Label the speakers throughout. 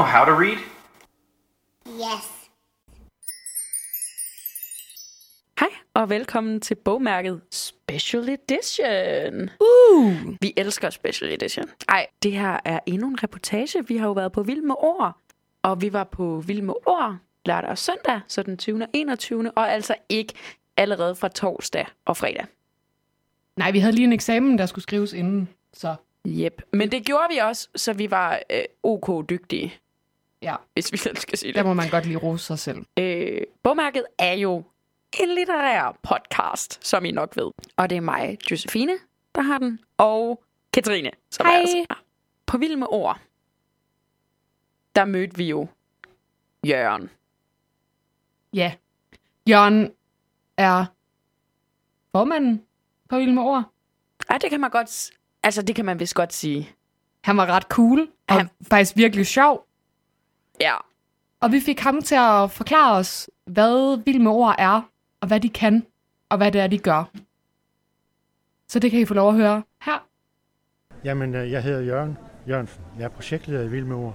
Speaker 1: know how to read?
Speaker 2: Yes.
Speaker 3: Hej og velkommen til bogmærket Special Edition. Uh. Vi elsker Special Edition. Ej, det her er endnu en reportage. Vi har jo været på Vild med Ord, og vi var på Vild med Ord lørdag og søndag, så den 20. og 21. Og altså ikke allerede fra torsdag og fredag.
Speaker 4: Nej, vi havde lige en eksamen, der skulle skrives inden, så
Speaker 3: Yep. Men det gjorde vi også, så vi var øh, ok dygtige,
Speaker 4: ja,
Speaker 3: hvis vi selv skal sige
Speaker 4: der
Speaker 3: det.
Speaker 4: må man godt lige rose sig selv.
Speaker 3: Øh, bogmærket er jo en litterær podcast, som I nok ved. Og det er mig, Josefine, der har den, og Katrine, som
Speaker 4: Hej.
Speaker 3: er altså er. På Vild med Ord, der mødte vi jo Jørgen.
Speaker 4: Ja, Jørgen er formanden på Vild med Ord.
Speaker 3: Ja, det kan man godt, altså det kan man vist godt sige.
Speaker 4: Han var ret cool, og
Speaker 3: Han-
Speaker 4: faktisk virkelig sjov.
Speaker 3: Ja,
Speaker 4: Og vi fik ham til at forklare os, hvad Vild med Ord er, og hvad de kan, og hvad det er, de gør. Så det kan I få lov at høre her.
Speaker 5: Jamen, øh, jeg hedder Jørgen Jørgensen. Jeg er projektleder i Vild med Ord.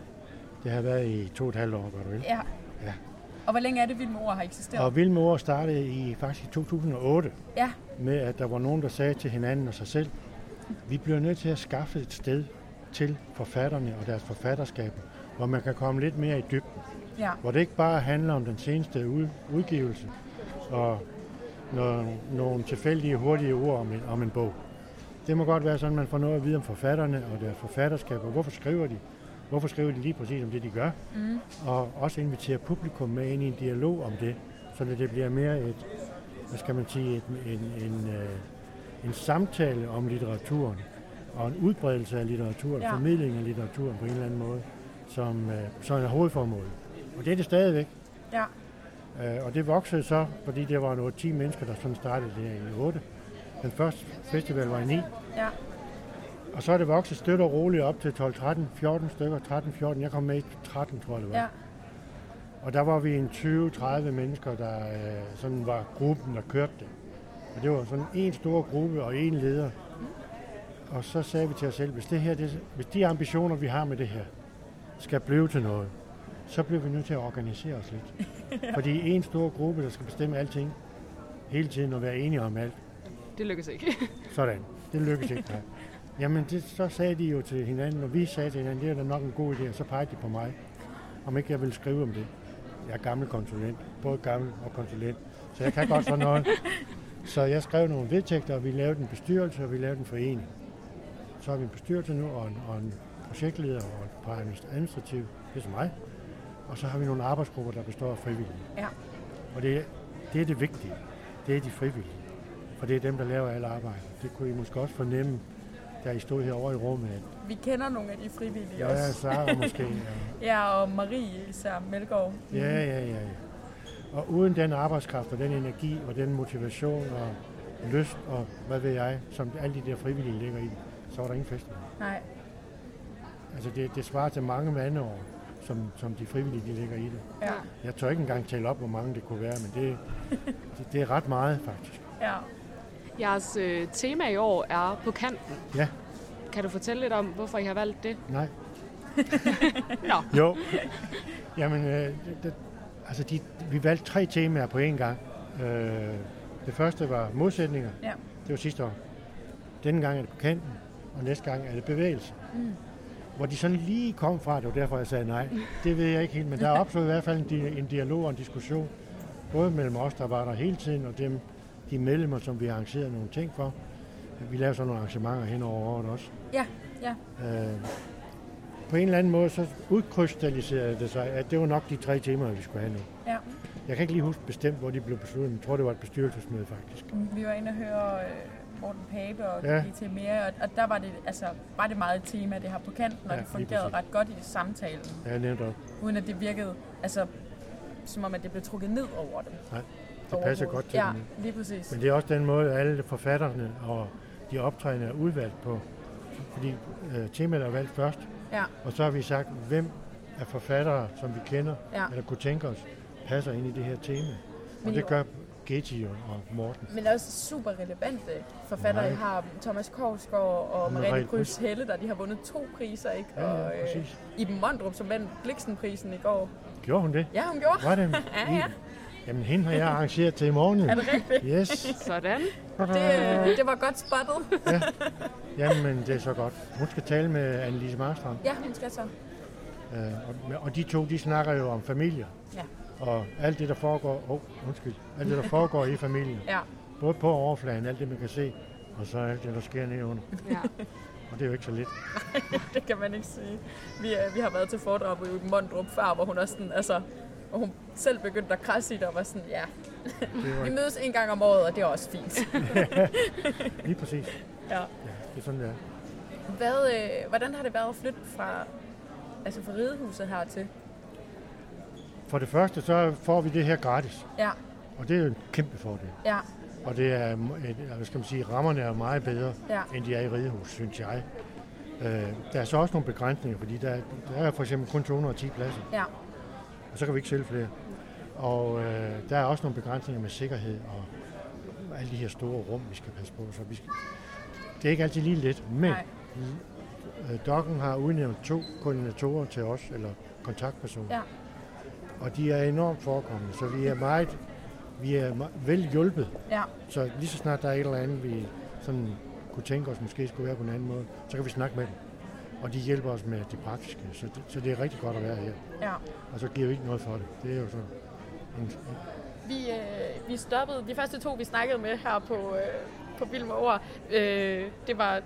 Speaker 5: Det har været i to og et halvt år, godt vel.
Speaker 6: Ja.
Speaker 5: Ja.
Speaker 6: Og hvor længe er det, Vild med Ord har eksisteret?
Speaker 5: Og Vild med Ord startede i faktisk i 2008
Speaker 6: Ja.
Speaker 5: med, at der var nogen, der sagde til hinanden og sig selv, vi bliver nødt til at skaffe et sted til forfatterne og deres forfatterskab, hvor man kan komme lidt mere i dybden.
Speaker 6: Ja.
Speaker 5: Hvor det ikke bare handler om den seneste ud, udgivelse og nogle, nogle tilfældige, hurtige ord om en, om en bog. Det må godt være sådan, at man får noget at vide om forfatterne og deres forfatterskab, og hvorfor skriver de? Hvorfor skriver de lige præcis om det, de gør?
Speaker 6: Mm.
Speaker 5: Og også invitere publikum med ind i en dialog om det, så det bliver mere et, hvad skal man sige, et, en, en, øh, en samtale om litteraturen, og en udbredelse af litteraturen,
Speaker 6: ja.
Speaker 5: formidling af litteraturen på en eller anden måde, som, øh, som er hovedformålet. Og det er det stadigvæk.
Speaker 6: Ja.
Speaker 5: Øh, og det voksede så, fordi det var en 10 mennesker, der sådan startede det her i 8. Den første festival var i 9.
Speaker 6: Ja.
Speaker 5: Og så er det vokset støt og roligt op til 12, 13, 14 stykker, 13, 14. Jeg kom med i 13, tror jeg det var.
Speaker 6: Ja.
Speaker 5: Og der var vi en 20-30 mennesker, der øh, sådan var gruppen, der kørte det. Og det var sådan en stor gruppe og en leder. Og så sagde vi til os selv, hvis, det her, det, hvis de ambitioner, vi har med det her, skal blive til noget, så bliver vi nødt til at organisere os lidt. Fordi en stor gruppe, der skal bestemme alting, hele tiden og være enige om alt.
Speaker 4: Det lykkes ikke.
Speaker 5: Sådan. Det lykkedes ikke. Nej. Jamen, det, så sagde de jo til hinanden, og vi sagde til hinanden, det er da nok en god idé, og så pegede de på mig, om ikke jeg ville skrive om det. Jeg er gammel konsulent, både gammel og konsulent, så jeg kan godt sådan noget. Så jeg skrev nogle vedtægter, og vi lavede en bestyrelse, og vi lavede en forening. Så har vi en bestyrelse nu, og en, og en projektleder, og et par administrativ, det er så mig. Og så har vi nogle arbejdsgrupper, der består af frivillige.
Speaker 6: Ja.
Speaker 5: Og det, er- det er det vigtige. Det er de frivillige. For det er dem, der laver alle arbejde. Det kunne I måske også fornemme, da I stod herovre i rummet. At,
Speaker 6: Vi kender nogle af de frivillige
Speaker 5: ja,
Speaker 6: også.
Speaker 5: Sara måske. Ja.
Speaker 6: Ja, og Marie især Melgaard.
Speaker 5: Ja, ja, ja, ja. Og uden den arbejdskraft og den energi og den motivation og lyst og hvad ved jeg, som alle de der frivillige ligger i, så var der ingen festival.
Speaker 6: Nej.
Speaker 5: Altså det, det svarer til mange mandeår, som, som de frivillige de ligger i det.
Speaker 6: Ja.
Speaker 5: Jeg tør ikke engang tælle op, hvor mange det kunne være, men det, det, det er ret meget faktisk.
Speaker 6: Ja.
Speaker 7: Jeres øh, tema i år er på kanten.
Speaker 5: Ja.
Speaker 7: Kan du fortælle lidt om, hvorfor I har valgt det?
Speaker 5: Nej.
Speaker 7: Nå.
Speaker 5: Jo. Jamen, øh, det, det, altså de, vi valgte tre temaer på én gang. Øh, det første var modsætninger.
Speaker 6: Ja.
Speaker 5: Det var sidste år. Denne gang er det på kanten, og næste gang er det bevægelse.
Speaker 6: Mm.
Speaker 5: Hvor de sådan lige kom fra, det var derfor, jeg sagde nej. Det ved jeg ikke helt, men der opstod i hvert fald en, di- en dialog og en diskussion. Både mellem os, der var der hele tiden, og dem, de medlemmer, som vi arrangerede nogle ting for. Vi lavede sådan nogle arrangementer hen over året også.
Speaker 6: Ja, ja.
Speaker 5: Øh, på en eller anden måde, så udkrystalliserede det sig, at det var nok de tre temaer, vi skulle have nu.
Speaker 6: Ja.
Speaker 5: Jeg kan ikke lige huske bestemt, hvor de blev besluttet, men jeg tror, det var et bestyrelsesmøde faktisk.
Speaker 6: Vi var inde og høre øh, Morten Pape og
Speaker 5: Ja.
Speaker 6: til mere, og, og der var det, altså, var det meget et tema, det her på kanten, og
Speaker 5: Ja,
Speaker 6: det fungerede ret godt i samtalen,
Speaker 5: Ja, nævnte også.
Speaker 6: uden at det virkede, altså, som om at det blev trukket ned over dem.
Speaker 5: Nej, det passer godt til
Speaker 6: Ja,
Speaker 5: dem.
Speaker 6: lige præcis.
Speaker 5: Men det er også den måde, alle forfatterne og de optrædende er udvalgt på. Fordi øh, temaet er valgt først,
Speaker 6: Ja,
Speaker 5: og så har vi sagt, hvem af forfattere, som vi kender,
Speaker 6: ja.
Speaker 5: eller kunne tænke os, passer ind i det her tema. Og det gør Getty og, Morten.
Speaker 6: Men også super relevante forfattere, I har Thomas Korsgaard og Kryds
Speaker 5: Pryds.
Speaker 6: Helle, der de har vundet to priser, ikke?
Speaker 5: Ja,
Speaker 6: og
Speaker 5: ja, præcis.
Speaker 6: Iben Mondrup, som vandt Bliksenprisen i går.
Speaker 5: Gjorde hun det?
Speaker 6: Ja, hun gjorde.
Speaker 5: Var det?
Speaker 6: Ja, ja.
Speaker 5: Jamen, hende har jeg arrangeret til i morgen.
Speaker 6: Er det rigtigt?
Speaker 5: Yes.
Speaker 7: Sådan.
Speaker 6: Det, øh, det var godt spottet.
Speaker 5: Jamen, det er så godt. Hun skal tale med Annelise Marstrand.
Speaker 6: Ja, hun skal så.
Speaker 5: Øh, og, og de to, de snakker jo om familier.
Speaker 6: Ja.
Speaker 5: Og alt det, der foregår... Åh, oh, undskyld. Alt det, der foregår i familien.
Speaker 6: Ja.
Speaker 5: Både på overfladen, alt det, man kan se, og så alt det, der sker nedenunder.
Speaker 7: Ja.
Speaker 5: Og det er jo ikke så lidt.
Speaker 6: Det kan man ikke sige. Vi, øh, vi har været til foredrag Iben Mondrup før, hvor hun også sådan, altså, hvor hun selv begyndte at krasse i det og var sådan, ja,
Speaker 5: Det
Speaker 6: vi
Speaker 5: var
Speaker 6: mødes en gang om året, og det er også fint.
Speaker 5: lige præcis.
Speaker 6: Ja.
Speaker 5: Ja, det er sådan, det er.
Speaker 6: Hvad, øh, hvordan har det været at flytte fra, altså fra ridehuset hertil?
Speaker 5: For det første, så får vi det her gratis.
Speaker 6: Ja,
Speaker 5: Og det er jo en kæmpe fordel.
Speaker 6: ja,
Speaker 5: Og det er, et, hvad skal man sige, rammerne er meget bedre,
Speaker 6: ja,
Speaker 5: end de er i ridehus, synes jeg. Øh, der er så også nogle begrænsninger, fordi der, der er for eksempel kun 210 pladser,
Speaker 6: ja,
Speaker 5: og så kan vi ikke sælge flere. Og øh, der er også nogle begrænsninger med sikkerhed og alle de her store rum, vi skal passe på. Så vi skal, det er ikke altid lige let, men
Speaker 6: nej,
Speaker 5: øh, Dokken har udnævnt to koordinatorer til os, eller kontaktpersoner.
Speaker 6: Ja.
Speaker 5: Og de er enormt forekommende, så vi er meget vi er me- vel hjulpet.
Speaker 6: ja,
Speaker 5: Så lige så snart der er et eller andet, vi sådan kunne tænke os måske skulle være på en anden måde, så kan vi snakke med dem. Og de hjælper os med det praktiske, så det, så det er rigtig godt at være her.
Speaker 6: ja.
Speaker 5: Og så giver vi ikke noget for det. Det er jo så en,
Speaker 6: Vi, øh, vi stoppede, de første to, vi snakkede med her på, øh, på Vild med Ord, øh, det var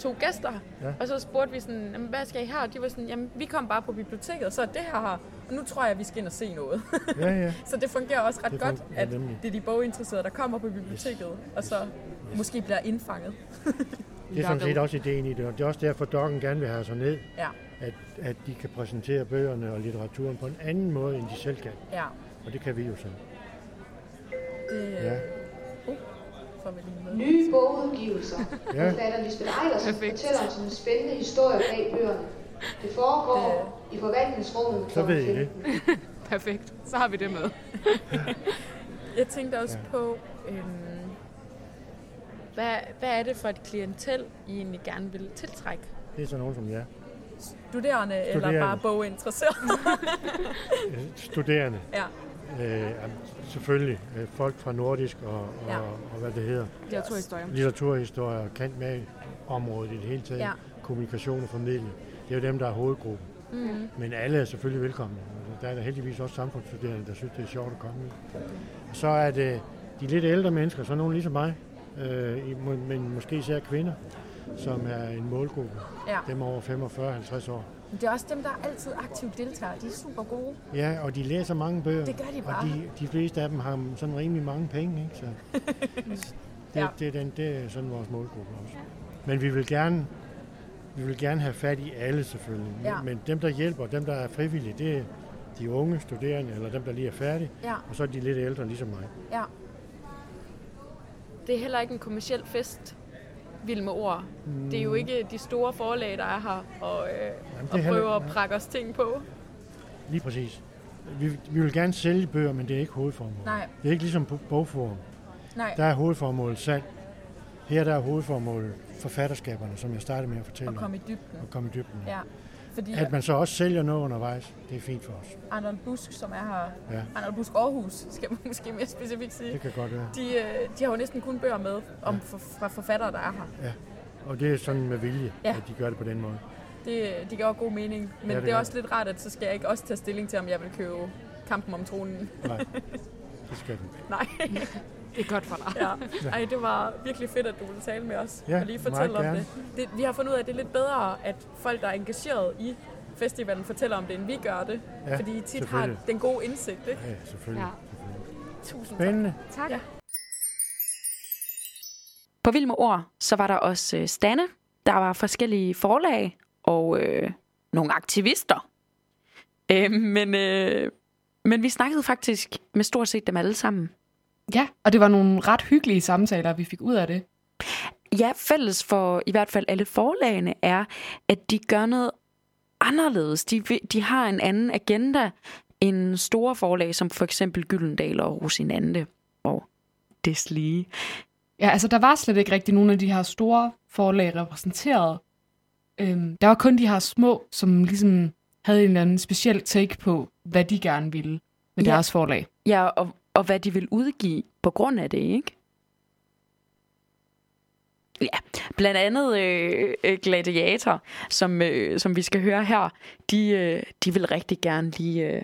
Speaker 6: to gæster,
Speaker 5: Ja.
Speaker 6: og så spurgte vi sådan, "Jamen, hvad skal I her? Og de var sådan, jamen vi kom bare på biblioteket, og så er det her her, og nu tror jeg, vi skal ind og se noget.
Speaker 5: ja, ja.
Speaker 6: så det fungerer også ret
Speaker 5: Det
Speaker 6: godt, at
Speaker 5: nemlig.
Speaker 6: det er de boginteresserede, der kommer på biblioteket, og så måske bliver indfanget.
Speaker 5: Det er sådan set også ideen i det, og det er også derfor, at Dokken gerne vil have sig ned,
Speaker 6: Ja,
Speaker 5: at, at de kan præsentere bøgerne og litteraturen på en anden måde, end de selv kan.
Speaker 6: ja.
Speaker 5: Og det kan vi jo så.
Speaker 6: Det,
Speaker 5: Ja.
Speaker 6: uh, lige med.
Speaker 1: Nye bogudgivelser.
Speaker 5: Ja.
Speaker 1: Forfatter Lisbeth Ejlersen
Speaker 7: Perfekt.
Speaker 1: fortæller om sine spændende historier bag bøgerne. Det foregår i forvaltningsrummet
Speaker 5: Så ved I det.
Speaker 1: 15.
Speaker 7: Perfekt. Så har vi det med.
Speaker 6: Jeg tænkte også
Speaker 5: Ja.
Speaker 6: på, øhm, hvad, hvad er det for et klientel, I egentlig gerne vil tiltrække?
Speaker 5: Det er sådan nogen som jer.
Speaker 6: Studerende, eller
Speaker 5: Studerende.
Speaker 6: bare boginteresserede?
Speaker 5: Studerende.
Speaker 6: ja,
Speaker 5: Øh, selvfølgelig øh, folk fra nordisk og, og,
Speaker 6: Ja.
Speaker 5: og, og hvad det hedder,
Speaker 7: Litteraturhistorie.
Speaker 5: litteraturhistorie og kant med området i det hele taget,
Speaker 6: Ja.
Speaker 5: kommunikation og formidling. Det er jo dem, der er hovedgruppen.
Speaker 6: mm,
Speaker 5: Men alle er selvfølgelig velkomne. Der er der heldigvis også samfundsstuderende, der synes, det er sjovt at komme i. Og så er det de lidt ældre mennesker, så nogen ligesom mig, øh, men måske især kvinder, som er en målgruppe.
Speaker 6: ja.
Speaker 5: Dem over 45-50 år.
Speaker 6: Det er også dem, der altid aktivt deltager. De er super gode.
Speaker 5: Ja, og de læser mange bøger.
Speaker 6: Det gør de
Speaker 5: Og
Speaker 6: bare.
Speaker 5: de, de fleste af dem har sådan rimelig mange penge, ikke? Så det,
Speaker 6: Ja.
Speaker 5: det, er den, det er sådan vores målgruppe også. Men vi vil gerne, vi vil gerne have fat i alle selvfølgelig. Men-
Speaker 6: Ja.
Speaker 5: Men dem, der hjælper, dem, der er frivillige, det er de unge studerende, eller dem, der lige er færdige,
Speaker 6: Ja,
Speaker 5: og så er de lidt ældre, ligesom mig.
Speaker 6: ja. Det er heller ikke en kommersiel fest, vild med ord. Det er jo ikke de store forlag, der er her og, øh,
Speaker 5: Jamen,
Speaker 6: og
Speaker 5: heller-
Speaker 6: prøver at prakke os ting på.
Speaker 5: Lige præcis. Vi, vi vil gerne sælge bøger, men det er ikke hovedformålet.
Speaker 6: Nej,
Speaker 5: Det er ikke ligesom på bogforum.
Speaker 6: nej.
Speaker 5: Der er hovedformålet salg. Her der er hovedformålet forfatterskaberne, som jeg startede med at fortælle om.
Speaker 6: komme i dybden.
Speaker 5: Og komme i dybden.
Speaker 6: Ja. Fordi
Speaker 5: At man så også sælger noget undervejs, det er fint for os.
Speaker 6: Arnold Busk, som er her,
Speaker 5: Ja.
Speaker 6: Arnold Busk Aarhus, skal man måske mere specifikt sige,
Speaker 5: Det kan godt være.
Speaker 6: de, øh, de har jo næsten kun bøger med om for, fra forfattere, der er her.
Speaker 5: Og det er sådan med vilje,
Speaker 6: Ja.
Speaker 5: at de gør det på den måde.
Speaker 6: Det, det gør god mening, men
Speaker 5: Ja,
Speaker 6: ja,
Speaker 5: det
Speaker 6: det, er også lidt rart, at så skal jeg ikke også tage stilling til, om jeg vil købe kampen om tronen.
Speaker 5: Nej, det skal du.
Speaker 6: Nej.
Speaker 7: Det er godt for dig.
Speaker 6: Ja. Ej, det var virkelig fedt, at du ville tale med os
Speaker 5: Ja,
Speaker 6: og lige fortælle om det. det. Vi har fundet ud af, at det er lidt bedre, at folk, der er engageret i festivalen, fortæller om det, end vi gør det.
Speaker 5: Ja,
Speaker 6: fordi I tit har den gode indsigt, ikke?
Speaker 5: Ja, selvfølgelig.
Speaker 7: Ja.
Speaker 5: selvfølgelig.
Speaker 6: Tusind tak.
Speaker 5: Spændende.
Speaker 7: Tak.
Speaker 6: Ja.
Speaker 3: På Vild med Ord, så var der også øh, stande. Der var forskellige forlag og øh, nogle aktivister. Øh, men, øh, men vi snakkede faktisk med stort set dem alle sammen.
Speaker 4: Ja, og det var nogle ret hyggelige samtaler, vi fik ud af det.
Speaker 3: Ja, fælles for i hvert fald alle forlagene er, at de gør noget anderledes. De, de har en anden agenda end store forlag, som for eksempel Gyldendal og Rosinante og deslige.
Speaker 4: Ja, altså der var slet ikke rigtig nogen af de her store forlag repræsenteret. Øhm, der var kun de her små, som ligesom havde en eller anden speciel take på, hvad de gerne ville med
Speaker 3: ja.
Speaker 4: deres forlag.
Speaker 3: Ja, og, og hvad de vil udgive på grund af det, ikke? Ja, blandt andet øh, øh, Gladiator, som, øh, som vi skal høre her, de, øh, de vil rigtig gerne lige øh,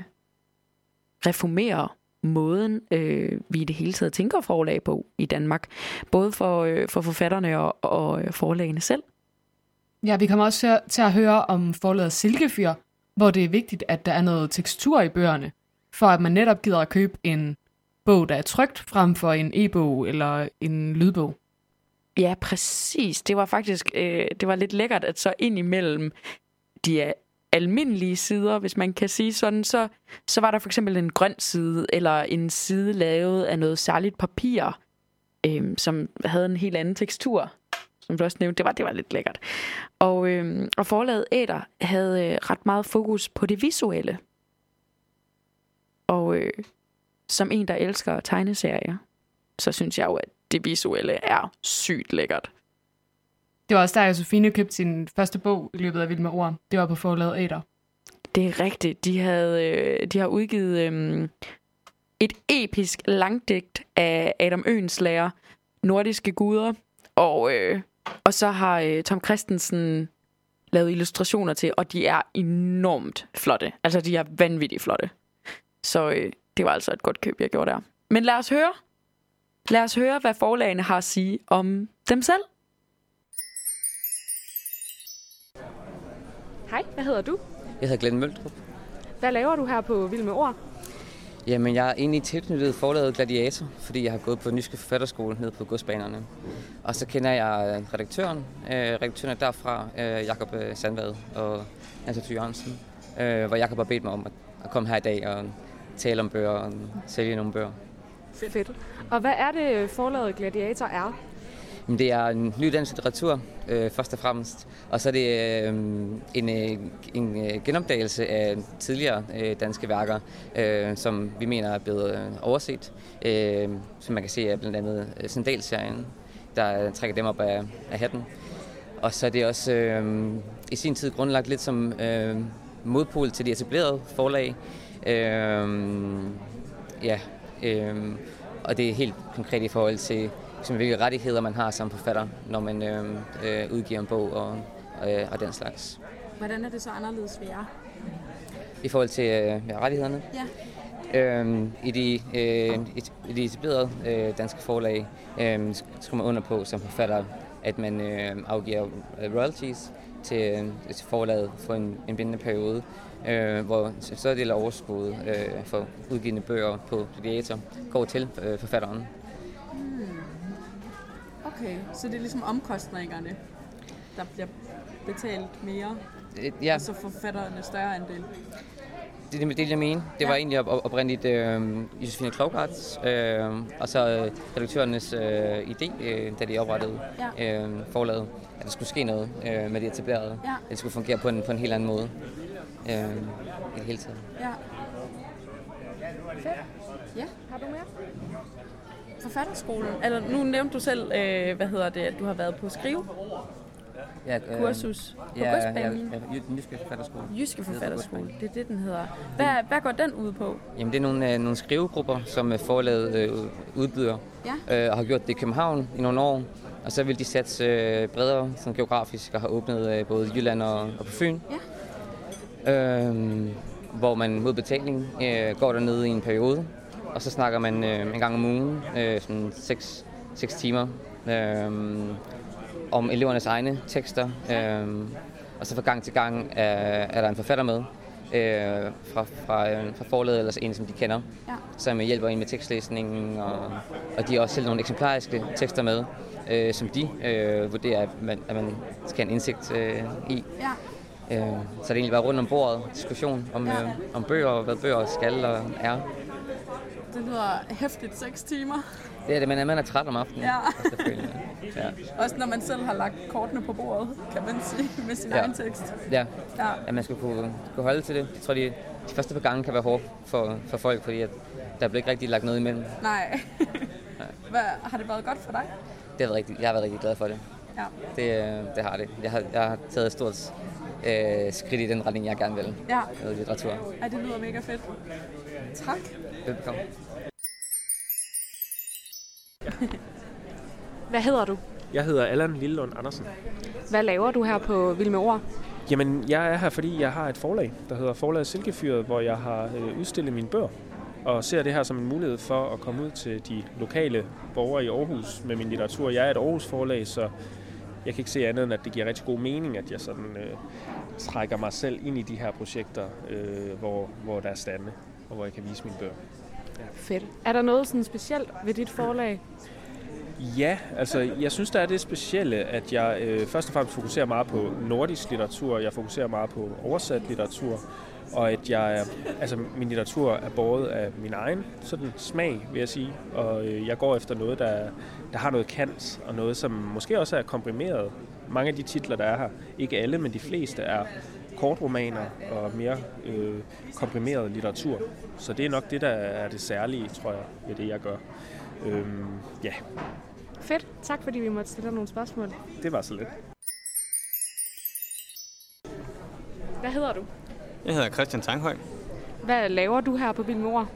Speaker 3: reformere måden, øh, vi i det hele taget tænker forlag på i Danmark. Både for, øh, for forfatterne og, og øh, forlagene selv.
Speaker 4: Ja, vi kommer også til at- til at høre om forlaget Silkefyr, hvor det er vigtigt, at der er noget tekstur i bøgerne, for at man netop gider at købe en bog, der er trygt, frem for en e-bog eller en lydbog.
Speaker 3: Ja, præcis. Det var faktisk øh, det var lidt lækkert, at så ind imellem de almindelige sider, hvis man kan sige sådan, så, så var der for eksempel en grøn side, eller en side lavet af noget særligt papir, øh, som havde en helt anden tekstur, som du også nævnte. Det var, det var lidt lækkert. Og, øh, og forlaget Æder havde øh, ret meget fokus på det visuelle. Og øh, som en, der elsker tegneserier, så synes jeg jo, at det visuelle er sygt lækkert.
Speaker 4: Det var også der, Josefine købte sin første bog i løbet af Vild med Ord. Det var på forlaget Æder.
Speaker 3: Det er rigtigt. De, havde, øh, de har udgivet øh, et episk langdigt af Adam Øenslager, Nordiske Guder, og, øh, og så har øh, Tom Christensen lavet illustrationer til, og de er enormt flotte. Altså, de er vanvittigt flotte. Så øh, det var altså et godt køb, jeg gjorde der. Men lad os høre. Lad os høre, hvad forlagene har at sige om dem selv.
Speaker 7: Hej, hvad hedder du?
Speaker 8: Jeg hedder Glenn Møldrup.
Speaker 7: Hvad laver du her på Vild med Ord?
Speaker 8: Jamen, jeg er egentlig tilknyttet forlaget Gladiator, fordi jeg har gået på Nyske Forfatterskole nede på godsbanerne. Og så kender jeg redaktøren, øh, redaktøren er derfra, øh, Jakob øh, Sandvad og Hans Thy Jørgensen, øh, hvor Jakob har bedt mig om at, at komme her i dag og tale om bøger og sælge nogle bøger.
Speaker 7: Fedt. Og hvad er det, forlaget Gladiator er?
Speaker 8: Men det er en ny dansk litteratur, øh, først og fremmest. Og så er det øh, en, øh, en øh, genopdagelse af tidligere øh, danske værker, øh, som vi mener er blevet øh, overset. Øh, som man kan se er blandt andet Sandal-serien, der trækker dem op af, af hatten. Og så er det også øh, i sin tid grundlagt lidt som øh, modpol til de etablerede forlag. Øh, ja, øh, og det er helt konkret i forhold til ligesom, hvilke rettigheder man har som forfatter, når man øh, øh, udgiver en bog og, øh, og den slags.
Speaker 6: Hvordan er det så anderledes ved jer?
Speaker 8: I forhold til øh, ja, rettighederne?
Speaker 6: Ja.
Speaker 8: Øhm, I de, øh, et- i de etablerede øh, danske forlag øh, skriver man under på som forfatter, at man øh, afgiver øh, royalties til, øh, til forlaget for en, en bindende periode, øh, hvor så så er det overskud øh, for udgivende bøger på Gladiator går til øh, forfatteren.
Speaker 6: Okay, så det er ligesom omkostningerne, der bliver betalt mere,
Speaker 8: Øh, Ja,
Speaker 6: og så får forfatterne større andel.
Speaker 8: det er det, det, jeg mener. Det var egentlig op, op, oprindeligt øh, Josefine Klogharts, øh, og så øh, redaktørernes øh, idé, øh, da de oprettede
Speaker 6: Ja.
Speaker 8: øh, forlaget, at der skulle ske noget øh, med det etablerede.
Speaker 6: Ja.
Speaker 8: At det skulle fungere på en, på en helt anden måde. Øh, I det hele taget.
Speaker 6: Ja. Fedt. Ja, har du mere? Forfatterskolen. Eller nu nævnte du selv, øh, hvad hedder det, at du har været på skrive
Speaker 8: Ja, øh,
Speaker 6: kursus på
Speaker 8: ja, ja,
Speaker 6: godsbanen.
Speaker 8: ja, Jy- Nyske Forfatterskole.
Speaker 6: Jyske Forfatterskole, det er det, den hedder. Hvad, hvad går den ud på?
Speaker 8: Jamen, det er nogle, øh, nogle skrivegrupper, som øh, forlaget øh, udbyder,
Speaker 6: Ja.
Speaker 8: øh, og har gjort det i København i nogle år. Og så vil de satse øh, bredere sådan geografisk og har åbnet øh, både Jylland og, og på Fyn. Ja. Øhm, hvor man mod betaling øh, går dernede i en periode, og så snakker man øh, en gang om ugen, øh, sådan 6, 6 timer, øh, om elevernes egne tekster. Øh, og så fra gang til gang er, er der en forfatter med øh, fra, fra, øh, fra forlaget, eller en, som de kender,
Speaker 6: Ja.
Speaker 8: som hjælper en med tekstlæsningen, og, og de har også selv nogle eksemplariske tekster med, øh, som de øh, vurderer, at man, at man skal have en indsigt øh, i.
Speaker 6: Ja.
Speaker 8: Øh, så det er egentlig bare rundt om bordet, diskussion om,
Speaker 6: Ja.
Speaker 8: øh, om bøger, og hvad bøger skal og er.
Speaker 6: Det lyder hæftigt 6 timer.
Speaker 8: Det er det, er, man er træt om aftenen.
Speaker 6: Ja.
Speaker 8: Selvfølgelig. Ja.
Speaker 6: Også når man selv har lagt kortene på bordet, kan man sige, med sin
Speaker 8: Ja.
Speaker 6: egen tekst.
Speaker 8: ja.
Speaker 6: Ja.
Speaker 8: At man skal kunne, kunne holde til det. Jeg tror, de, de første par gange kan være hårdt for, for folk, fordi at der bliver ikke rigtig lagt noget imellem.
Speaker 6: Nej.
Speaker 3: Hvad, har det været godt for dig?
Speaker 8: Det har været rigtig, jeg har været rigtig glad for det.
Speaker 3: Ja.
Speaker 8: Det, øh, det har det. Jeg har, jeg har taget et stort øh, skridt i den retning, jeg gerne vil
Speaker 3: Ja.
Speaker 8: med litteratur.
Speaker 3: Ej, det lyder mega fedt. Tak.
Speaker 8: Velbekomme.
Speaker 7: Hvad hedder du?
Speaker 9: Jeg hedder Allan Lillelund Andersen.
Speaker 7: Hvad laver du her på Vild med Ord?
Speaker 9: Jamen, jeg er her, fordi jeg har et forlag, der hedder Forlaget Silkefyret, hvor jeg har øh, udstillet mine bøger. Og ser det her som en mulighed for at komme ud til de lokale borgere i Aarhus med min litteratur. Jeg er et Aarhus forlag, så jeg kan ikke se andet end, at det giver rigtig god mening, at jeg sådan øh, trækker mig selv ind i de her projekter, øh, hvor, hvor der er stande, og hvor jeg kan vise mine bøger.
Speaker 7: Fedt. Er der noget sådan specielt ved dit forlag?
Speaker 9: Ja, altså jeg synes, der er det specielle, at jeg øh, først og fremmest fokuserer meget på nordisk litteratur, jeg fokuserer meget på oversat litteratur, og at jeg, altså min litteratur er båret af min egen sådan smag, vil jeg sige, og øh, jeg går efter noget, der, der har noget kant, og noget, som måske også er komprimeret. Mange af de titler, der er her, ikke alle, men de fleste er kortromaner og mere øh, komprimeret litteratur. Så det er nok det, der er det særlige, tror jeg, ved det, jeg gør. Øhm, ja,
Speaker 7: Fedt. Tak fordi vi måtte stille dig nogle spørgsmål.
Speaker 9: det var så lidt.
Speaker 7: Hvad hedder du?
Speaker 10: Jeg hedder Christian Tanghøj.
Speaker 7: Hvad laver du her på Ord?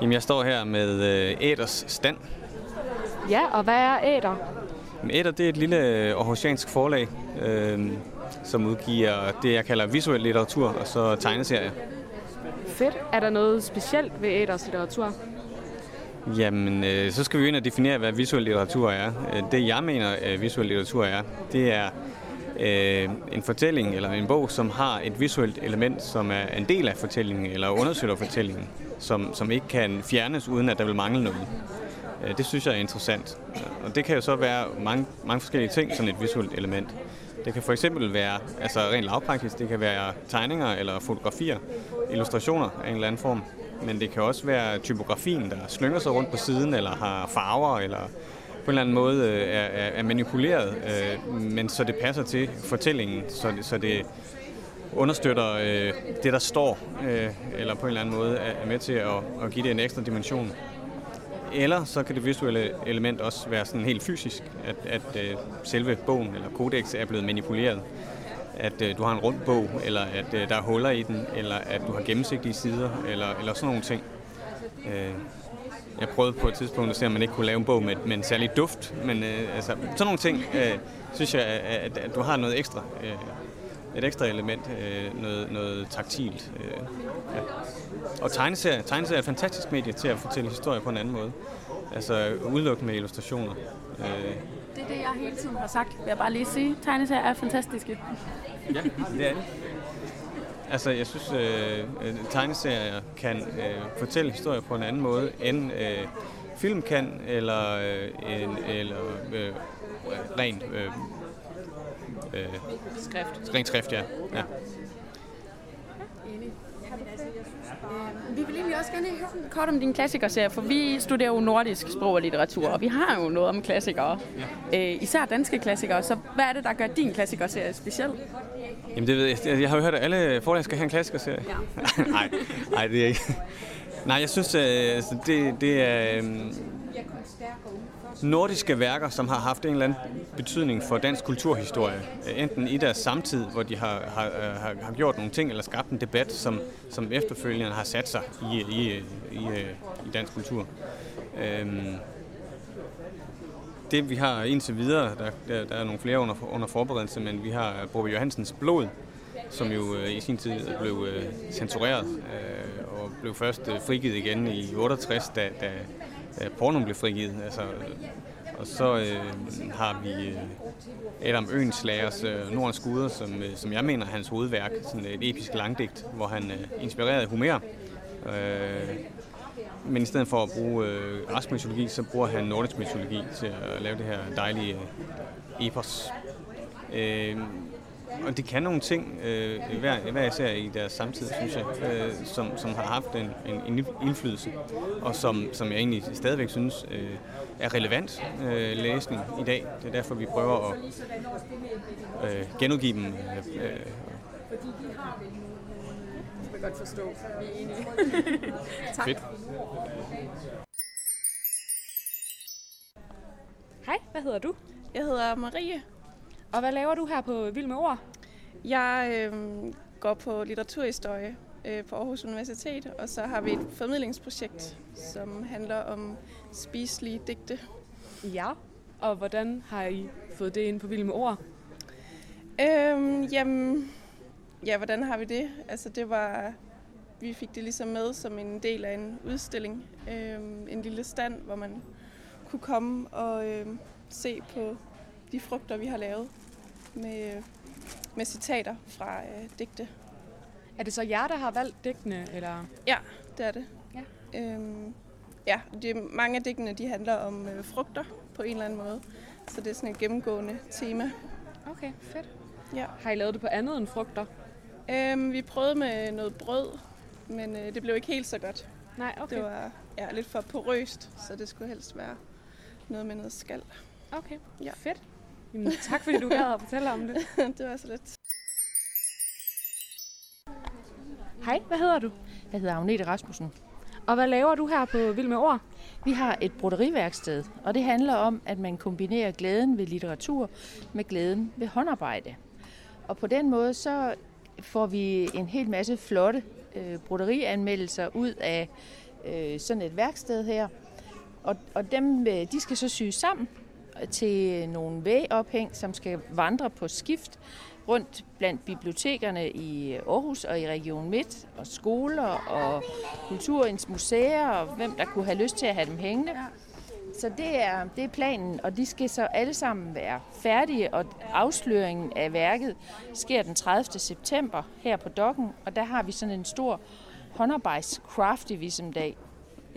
Speaker 10: Jamen, jeg står her med øh, Æders stand.
Speaker 7: Ja, og hvad er æder?
Speaker 10: Æder, det er et lille øh, aarhusiansk forlag, øh, som udgiver det, jeg kalder visuel litteratur og så tegneserier.
Speaker 7: Fedt. Er der noget specielt ved æders litteratur?
Speaker 10: Jamen, øh, så skal vi jo ind og definere, hvad visuel litteratur er. Øh, Det, jeg mener, øh, visuel litteratur er, det er øh, en fortælling eller en bog, som har et visuelt element, som er en del af fortællingen eller understøtter fortællingen, som, som ikke kan fjernes, uden at der vil mangle noget. Øh, Det synes jeg er interessant. Og det kan jo så være mange, mange forskellige ting, sådan et visuelt element. Det kan for eksempel være, altså rent lavpraktisk, det kan være tegninger eller fotografier, illustrationer af en eller anden form. Men det kan også være typografien, der slynger sig rundt på siden, eller har farver, eller på en eller anden måde øh, er, er, er manipuleret, øh, men så det passer til fortællingen, så så det understøtter øh, det, der står, øh, eller på en eller anden måde er, er med til at, at give det en ekstra dimension. Eller så kan det visuelle element også være sådan helt fysisk, at, at øh, selve bogen eller kodex er blevet manipuleret. At øh, du har en rund bog, eller at øh, der er huller i den, eller at du har gennemsigtige sider, eller, eller sådan nogle ting. Øh, jeg prøvede på et tidspunkt at se, om man ikke kunne lave en bog med, med en særlig duft, men øh, altså, sådan nogle ting øh, synes jeg, at, at du har noget ekstra. Øh, et ekstra element, øh, noget, noget taktilt. Øh, ja. Og tegneserier. Tegneserier er et fantastisk medie til at fortælle historier på en anden måde. Altså udelukkende med illustrationer. Øh,
Speaker 3: Det er det, jeg hele tiden har sagt, vil jeg bare lige sige. Tegneserier er fantastiske.
Speaker 10: Ja, det er det. Altså, jeg synes, øh, øh, tegneserier kan øh, fortælle historier på en anden måde, end øh, film kan, eller, øh, en, eller øh, rent, øh, øh,
Speaker 7: Skrift.
Speaker 10: rent skrift, ja. ja.
Speaker 3: Vi vil egentlig også gerne høre kort om din klassikerserie, for vi studerer jo nordisk sprog og litteratur, og vi har jo noget om klassikere. Øh, især danske klassikere, så hvad er det, der gør din klassikerserie speciel?
Speaker 10: Jamen, det ved jeg. Jeg har jo hørt, at alle forlag skal have en klassikerserie. Ja. nej, nej, det er ikke. Nej, jeg synes, øh, altså, det, det er øh, nordiske værker, som har haft en eller anden betydning for dansk kulturhistorie. Øh, enten i deres samtid, hvor de har, har, øh, har, har gjort nogle ting, eller skabt en debat, som, som efterfølgende har sat sig i, i, i, øh, i dansk kultur. Øhm, det vi har indtil videre, der, der, der er nogle flere under, under forberedelse, men vi har Brobe Johansens Blod, som jo øh, i sin tid blev øh, censureret øh, og blev først øh, frigivet igen i 68, da, da, Øh, da pornoen blev frigivet. Altså, øh, og så øh, har vi øh, Adam Øenslagers øh, Nordens Guder, som, øh, som jeg mener er hans hovedværk, sådan et episk langdigt, hvor han øh, inspirerede Homer. Øh, men i stedet for at bruge øh, græsk mytologi, så bruger han nordisk mytologi til at lave det her dejlige øh, epos. Øh, og de kan nogle ting, øh, hver, hver især i deres samtid, synes jeg, øh, som, som har haft en, en, en indflydelse, og som, som jeg egentlig stadigvæk synes øh, er relevant øh, læsning i dag. Det er derfor, vi prøver at øh, genudgive dem. Øh, øh,
Speaker 6: Det kan jeg godt forstå. Vi er enige. tak.
Speaker 10: Fedt.
Speaker 7: Hej, hvad hedder du?
Speaker 11: Jeg hedder Marie.
Speaker 7: Og hvad laver du her på Vild med Ord?
Speaker 11: Jeg øh, går på litteraturhistorie øh, på Aarhus Universitet, og så har vi et formidlingsprojekt, som handler om spiselige digte.
Speaker 7: Ja, og hvordan har I fået det ind på Vild med Ord?
Speaker 11: Øhm, jamen, ja, hvordan har vi det? Altså, det var, vi fik det ligesom med som en del af en udstilling. Øhm, en lille stand, hvor man kunne komme og øhm, se på de frugter, vi har lavet med, med citater fra øh, digte.
Speaker 7: Er det så jer, der har valgt digtene, eller?
Speaker 11: Ja, det er det.
Speaker 7: Ja.
Speaker 11: Øhm, ja, det, mange af digtene de handler om øh, frugter på en eller anden måde. Så det er sådan et gennemgående tema.
Speaker 7: Okay, fedt.
Speaker 11: Ja.
Speaker 7: Har I lavet det på andet end frugter?
Speaker 11: Øhm, vi prøvede med noget brød, men øh, det blev ikke helt så godt.
Speaker 7: Nej, okay.
Speaker 11: Det var ja, lidt for porøst, så det skulle helst være noget med noget skal.
Speaker 7: Okay,
Speaker 11: ja.
Speaker 7: fedt. Jamen, tak fordi du gad at fortælle om det.
Speaker 11: det var så lidt.
Speaker 7: Hej, hvad hedder du?
Speaker 12: Jeg hedder Agnete Rasmussen.
Speaker 7: Og hvad laver du her på Vild med Ord?
Speaker 12: Vi har et brodderiværksted, og det handler om, at man kombinerer glæden ved litteratur med glæden ved håndarbejde. Og på den måde så får vi en hel masse flotte øh, broderianmeldelser ud af øh, sådan et værksted her. Og, og dem, øh, de skal så syes sammen til nogle vægophæng, som skal vandre på skift rundt blandt bibliotekerne i Aarhus og i Region Midt, og skoler og kulturens museer, og hvem der kunne have lyst til at have dem hængende. Så det er, det er planen, og de skal så alle sammen være færdige, og afsløringen af værket sker den 30. september her på Dokken, og der har vi sådan en stor håndarbejds craftivism dag.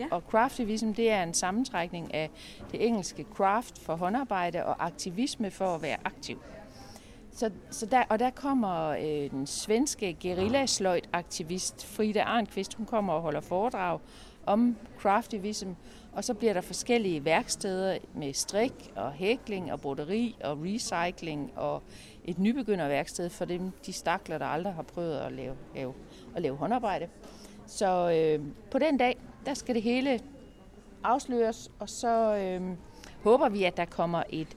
Speaker 12: Ja. Og craftivism, det er en sammentrækning af det engelske craft for håndarbejde og aktivisme for at være aktiv. Så, så der, og der kommer øh, den svenske guerillasløjt-aktivist Frida Arnqvist, hun kommer og holder foredrag om craftivism, og så bliver der forskellige værksteder med strik og hækling og broderi og recycling og et nybegynderværksted for dem, de stakler, der aldrig har prøvet at lave, lave, at lave håndarbejde. Så øh, på den dag, der skal det hele afsløres, og så øh, håber vi, at der kommer et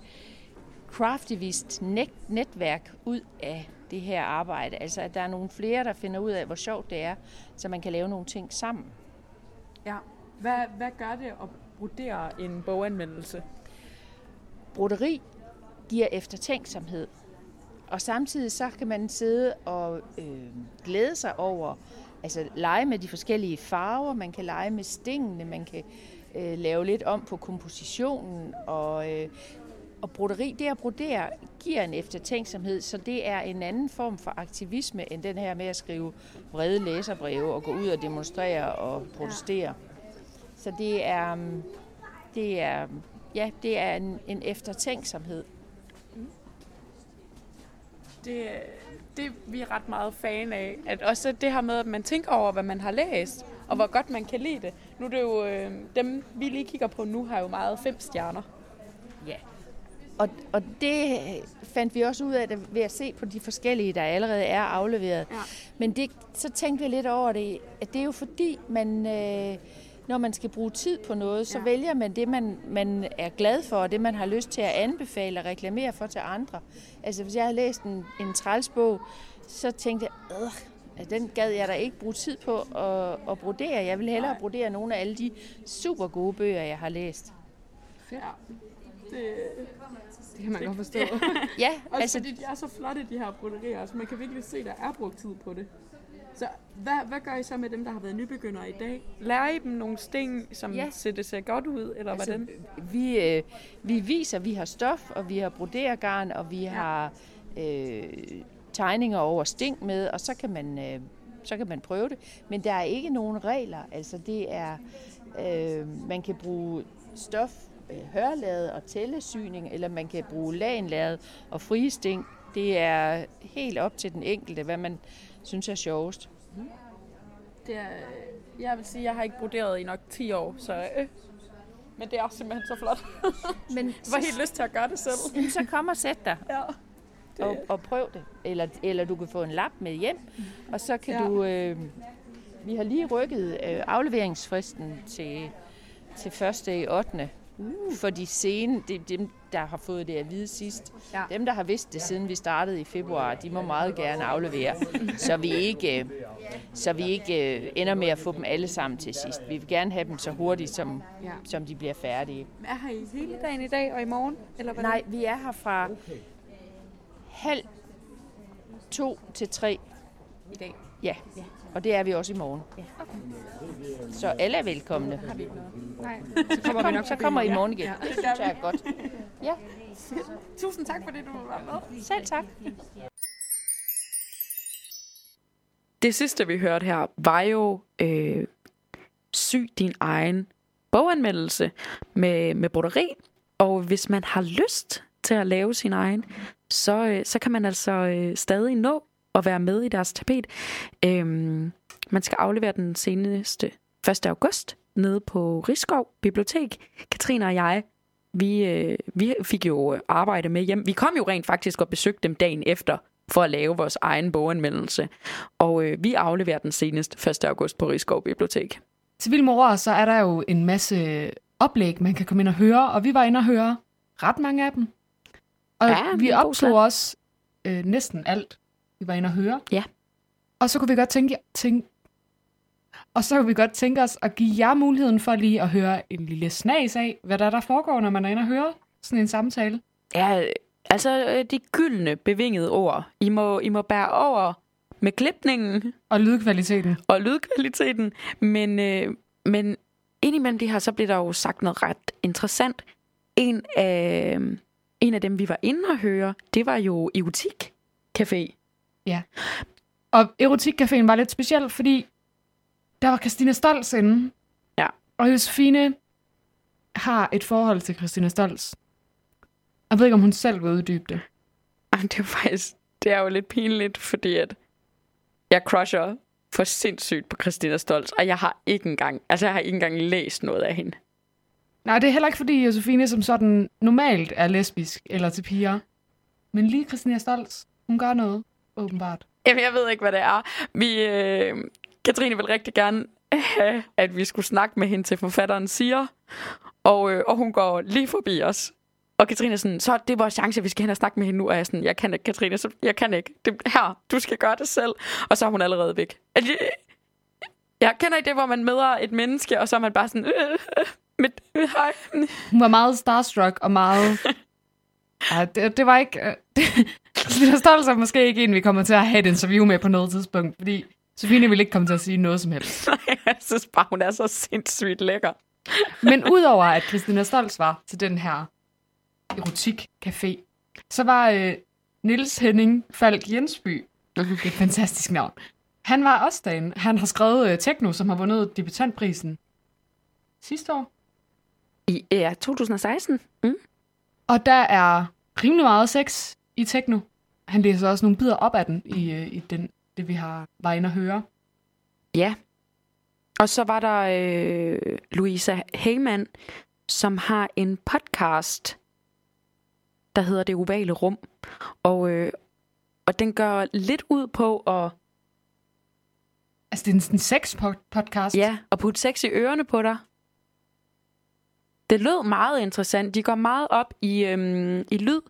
Speaker 12: craftivist netværk ud af det her arbejde. Altså at der er nogle flere, der finder ud af, hvor sjovt det er, så man kan lave nogle ting sammen.
Speaker 7: Ja. Hvad, hvad gør det at brodere en boganmeldelse?
Speaker 12: Broderi giver eftertænksomhed. Og samtidig så kan man sidde og øh, glæde sig over, altså lege med de forskellige farver, man kan lege med stingene, man kan øh, lave lidt om på kompositionen, og øh, og broderi, det at brodere, giver en eftertænksomhed, så det er en anden form for aktivisme, end den her med at skrive vrede læserbreve og gå ud og demonstrere og protestere. Så det er, mm, det er, ja, det er en, en eftertænksomhed.
Speaker 6: Det, det vi er ret meget fan af. At også det her med, at man tænker over, hvad man har læst, og hvor godt man kan lide det. Nu er det jo, øh, dem vi lige kigger på nu, har jo meget fem stjerner.
Speaker 12: Ja, og, og det fandt vi også ud af det, ved at se på de forskellige, der allerede er afleveret. Ja. Men det, så tænkte vi lidt over det, at det er jo fordi, man, øh, når man skal bruge tid på noget, så ja. vælger man det, man, man er glad for, og det, man har lyst til at anbefale og reklamere for til andre. Altså, hvis jeg havde læst en, en trælsbog, så tænkte jeg, at den gad jeg da ikke bruge tid på at, at brodere. Jeg vil hellere Nej. brodere nogle af alle de super gode bøger, jeg har læst.
Speaker 6: Ja. Det, det kan man godt forstå.
Speaker 12: ja,
Speaker 6: altså... fordi de er så flotte, de her broderier. Altså, man kan virkelig se, at der er brugt tid på det. Så hvad, hvad gør I så med dem, der har været nybegyndere i dag? Lærer I dem nogle ting, som ja. ser, det ser godt ud, eller altså, hvordan?
Speaker 12: Vi, øh, vi viser, at vi har stof, og vi har brodergarn, og vi ja. har øh, tegninger over sting med, og så kan man... Øh, så kan man prøve det. Men der er ikke nogen regler. Altså det er, øh, man kan bruge stof øh, hørlaget og tællesyning, eller man kan bruge lagenlaget og fristing. Det er helt op til den enkelte, hvad man synes er sjovest. Mm.
Speaker 6: Det er, jeg vil sige, jeg har ikke broderet i nok 10 år, så... Øh. Men det er også simpelthen så flot. Men jeg var helt lyst til at gøre det selv.
Speaker 12: Så kom og sæt dig.
Speaker 6: Ja.
Speaker 12: Det. Og, og prøv det. Eller, eller du kan få en lap med hjem, og så kan ja. du... Øh, vi har lige rykket øh, afleveringsfristen til, til første i 8. Uh. For de sene, er dem, der har fået det at vide sidst. Ja. Dem, der har vidst det, siden vi startede i februar, de må meget gerne aflevere, så vi ikke, så vi ikke øh, ender med at få dem alle sammen til sidst. Vi vil gerne have dem så hurtigt, som, ja. som de bliver færdige.
Speaker 6: Er her i hele dagen i dag og i morgen? Eller
Speaker 12: hvad Nej, vi er her fra halv to til tre.
Speaker 6: I dag?
Speaker 12: Ja. ja. Og det er vi også i morgen. Ja. Okay. Så alle er velkomne.
Speaker 6: Har vi?
Speaker 12: Nej. Så kommer, vi nok så kommer I i morgen igen. Ja. Det synes jeg er godt. Ja.
Speaker 6: Tusind tak for det, du var med.
Speaker 12: Selv tak.
Speaker 3: Det sidste, vi hørte her, var jo øh, Syg din egen boganmeldelse med, med broderi. Og hvis man har lyst til at lave sin egen, så, øh, så kan man altså øh, stadig nå at være med i deres tapet. Øhm, man skal aflevere den seneste 1. august nede på Rigskov Bibliotek. Katrine og jeg, vi, øh, vi fik jo arbejde med hjem. Vi kom jo rent faktisk og besøgte dem dagen efter for at lave vores egen boganmeldelse. Og øh, vi afleverer den seneste 1. august på Rigskov Bibliotek.
Speaker 4: Til Vild Mor, så er der jo en masse oplæg, man kan komme ind og høre, og vi var inde og høre ret mange af dem. Og ja, vi optog også øh, næsten alt vi var inde og høre.
Speaker 3: Ja.
Speaker 4: Og så kunne vi godt tænke, tænke, og så kunne vi godt tænke os at give jer muligheden for lige at høre en lille snas af, hvad der er, der foregår, når man er inde og høre sådan en samtale.
Speaker 3: Ja, altså øh, de gyldne bevingede ord. I må, I må bære over med klipningen.
Speaker 4: Og lydkvaliteten.
Speaker 3: Og lydkvaliteten. Men, øh, men indimellem de her, så bliver der jo sagt noget ret interessant. En af, en af dem, vi var inde og høre, det var jo Erotik Café.
Speaker 4: Ja. Og Erotikcaféen var lidt speciel, fordi der var Christina Stolz inde.
Speaker 3: Ja.
Speaker 4: Og Josefine har et forhold til Christina Stolz. Jeg ved ikke, om hun selv vil uddybe det.
Speaker 3: Det er faktisk, det er jo lidt pinligt, fordi at jeg crusher for sindssygt på Christina Stolz, og jeg har ikke engang, altså jeg har ikke engang læst noget af hende.
Speaker 4: Nej, det er heller ikke, fordi Josefine som sådan normalt er lesbisk eller til piger. Men lige Christina Stolz, hun gør noget åbenbart.
Speaker 3: Jamen, jeg ved ikke, hvad det er. Vi, øh, Katrine vil rigtig gerne have, at vi skulle snakke med hende til forfatteren siger, og, øh, og hun går lige forbi os. Og Katrine er sådan, så det er vores chance, vi skal hen og snakke med hende nu. Og jeg er sådan, jeg kan ikke, Katrine, så jeg kan ikke. Det, her, du skal gøre det selv. Og så er hun allerede væk. Jeg kender ikke det, hvor man møder et menneske, og så er man bare sådan, øh, øh, med, øh, hej.
Speaker 4: Hun var meget starstruck og meget... ja, det, det var ikke... Øh, det, Sofie Stolz er måske ikke en, vi kommer til at have et interview med på noget tidspunkt, fordi Sofie vil ikke komme til at sige noget som helst.
Speaker 3: Nej, jeg synes bare, hun er så sindssygt lækker.
Speaker 4: Men udover at Christina Stolz var til den her erotik-café, så var øh, Nils Henning Falk Jensby, det er et fantastisk navn, han var også derinde. Han har skrevet øh, Tekno, som har vundet debutantprisen sidste år.
Speaker 3: I ja, 2016. Mm.
Speaker 4: Og der er rimelig meget sex i Tekno. Han læser også nogle bidder op af den i, øh, i den, det, vi har var inde at høre.
Speaker 3: Ja. Og så var der øh, Louisa Heyman, som har en podcast, der hedder Det Ovale Rum. Og, øh, og den gør lidt ud på at...
Speaker 4: Altså, det er en, en sex-podcast?
Speaker 3: Ja, og putte sex i ørerne på dig. Det lød meget interessant. De går meget op i, øhm, i lyd.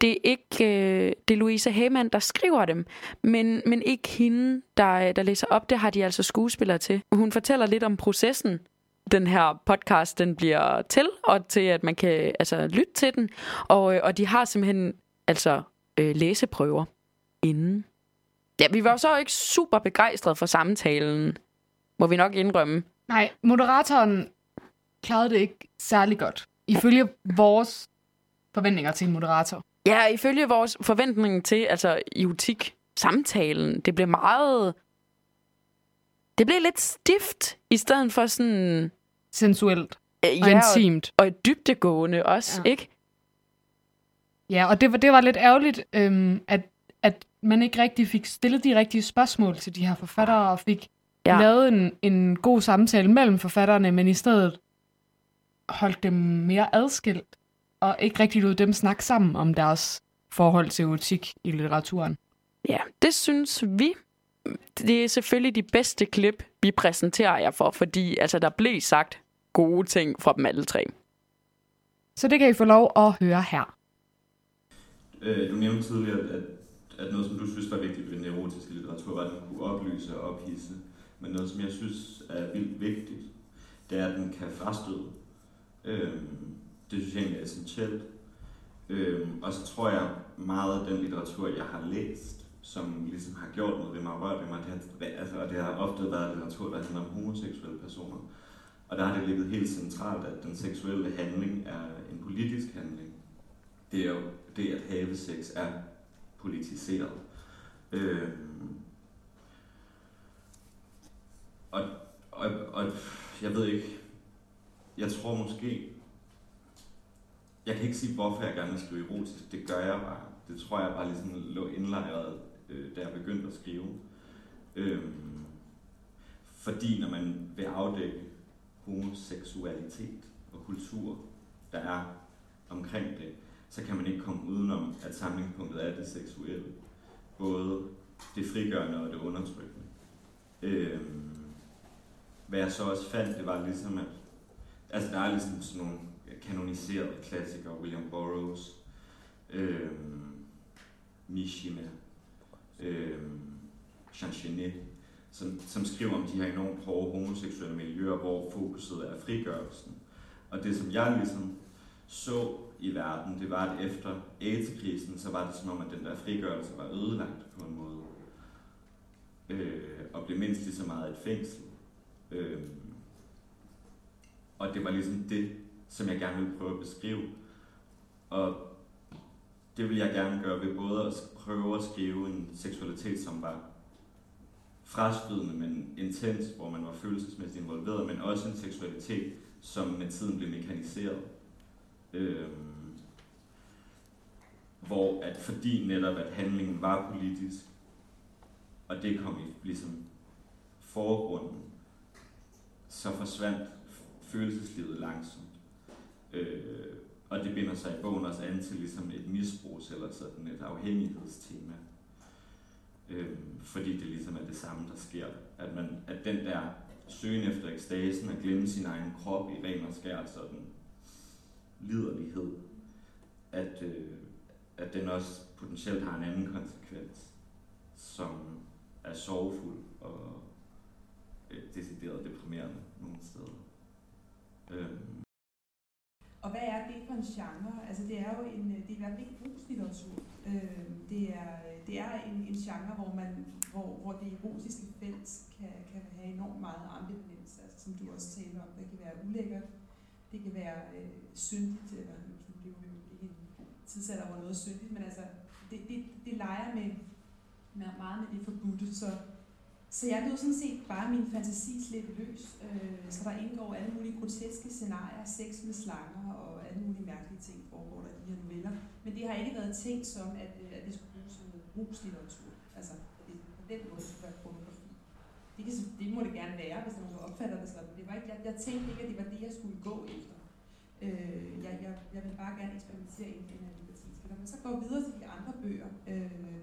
Speaker 3: Det er ikke øh, det er Louise Heyman, der skriver dem, men, men ikke hende, der, øh, der læser op. Det har de altså skuespillere til. Hun fortæller lidt om processen, den her podcast den bliver til, og til at man kan altså, lytte til den. Og, øh, og de har simpelthen altså øh, læseprøver inden. Ja, vi var så ikke super begejstrede for samtalen, må vi nok indrømme.
Speaker 4: Nej, moderatoren klarede det ikke særlig godt. Ifølge vores forventninger til en moderator.
Speaker 3: Ja, ifølge vores forventninger til altså erotik samtalen, det blev meget... Det blev lidt stift, i stedet for sådan...
Speaker 4: Sensuelt
Speaker 3: øh,
Speaker 4: og ja, intimt.
Speaker 3: Og, og dybdegående også, ja. ikke?
Speaker 4: Ja, og det var, det var lidt ærgerligt, øhm, at, at man ikke rigtig fik stillet de rigtige spørgsmål til de her forfattere, og fik ja. lavet en, en god samtale mellem forfatterne, men i stedet holdt dem mere adskilt, og ikke rigtig lod dem snakke sammen om deres forhold til erotik i litteraturen.
Speaker 3: Ja, det synes vi. Det er selvfølgelig de bedste klip, vi præsenterer jer for, fordi altså, der blev sagt gode ting fra dem alle tre.
Speaker 4: Så det kan I få lov at høre her.
Speaker 13: Øh, du nævnte tidligere, at, at noget, som du synes var vigtigt ved den erotiske litteratur, var, at den kunne oplyse og ophisse. Men noget, som jeg synes er vildt vigtigt, det er, at den kan frastøde. Øhm, det synes jeg egentlig er essentielt. Øhm, og så tror jeg meget af den litteratur, jeg har læst, som ligesom har gjort noget ved mig og rørt ved mig, det har, altså, og det har ofte været litteratur, der handler om homoseksuelle personer. Og der har det ligget helt centralt, at den seksuelle handling er en politisk handling. Det er jo det, at have sex er politiseret. Øhm, og, og, og jeg ved ikke, jeg tror måske, jeg kan ikke sige, hvorfor jeg gerne vil skrive erotisk. Det gør jeg bare. Det tror jeg bare ligesom lå indlejret, øh, da jeg begyndte at skrive. Øhm, fordi når man vil afdække homoseksualitet og kultur, der er omkring det, så kan man ikke komme udenom, at samlingspunktet er det seksuelle. Både det frigørende og det undertrykkende. Øhm, hvad jeg så også fandt, det var ligesom, at altså der er ligesom sådan nogle kanoniserede klassikere, William Burroughs, øh, Mishima, øh, Jean Genet, som, som skriver om de her enormt hårde homoseksuelle miljøer, hvor fokuset er frigørelsen. Og det, som jeg ligesom så i verden, det var, at efter AIDS-krisen, så var det som om, at den der frigørelse var ødelagt på en måde. Øh, og blev mindst lige så meget et fængsel. Øh, og det var ligesom det, som jeg gerne ville prøve at beskrive. Og det vil jeg gerne gøre ved både at prøve at skrive en seksualitet, som var frastødende, men intens, hvor man var følelsesmæssigt involveret, men også en seksualitet, som med tiden blev mekaniseret. Øhm, hvor at fordi netop at handlingen var politisk, og det kom i ligesom forgrunden, så forsvandt følelseslivet langsomt. Øh, og det binder sig i bogen også an til ligesom et misbrugs eller sådan et afhængighedstema. Øh, fordi det ligesom er det samme, der sker. At, man, at den der søgen efter ekstasen, at glemme sin egen krop i ren og skær sådan liderlighed, at, øh, at den også potentielt har en anden konsekvens, som er sorgfuld og øh, decideret deprimerende nogle steder. Øh.
Speaker 14: Og hvad er det for en genre? Altså det er jo en, det er i hvert fald ikke brugslitteratur. Øh, det er, det er en, en genre, hvor, man, hvor, hvor det erotiske felt kan, kan have enormt meget ambivalens, altså, som du også taler om. Det kan være ulækkert, det kan være øh, syndigt, eller det er jo ikke en tidsalder, hvor noget er syndigt, men altså det, det, det leger med, med meget med det forbudte, så så jeg lod sådan set bare min fantasi slippe løs, øh, så der indgår alle mulige groteske scenarier, sex med slanger og alle mulige mærkelige ting foregår der i de her noveller. Men det har ikke været tænkt som, at, øh, at det skulle bruges som brugslitteratur. Altså, det på den måde skulle være pornografi. Det, kan, det må det gerne være, hvis nogen opfatter det sådan. Det var ikke, jeg, jeg tænkte ikke, at det var det, jeg skulle gå efter. Øh, jeg, jeg, jeg vil bare gerne eksperimentere i den her libertinske. Når man så går videre til de andre bøger, øh,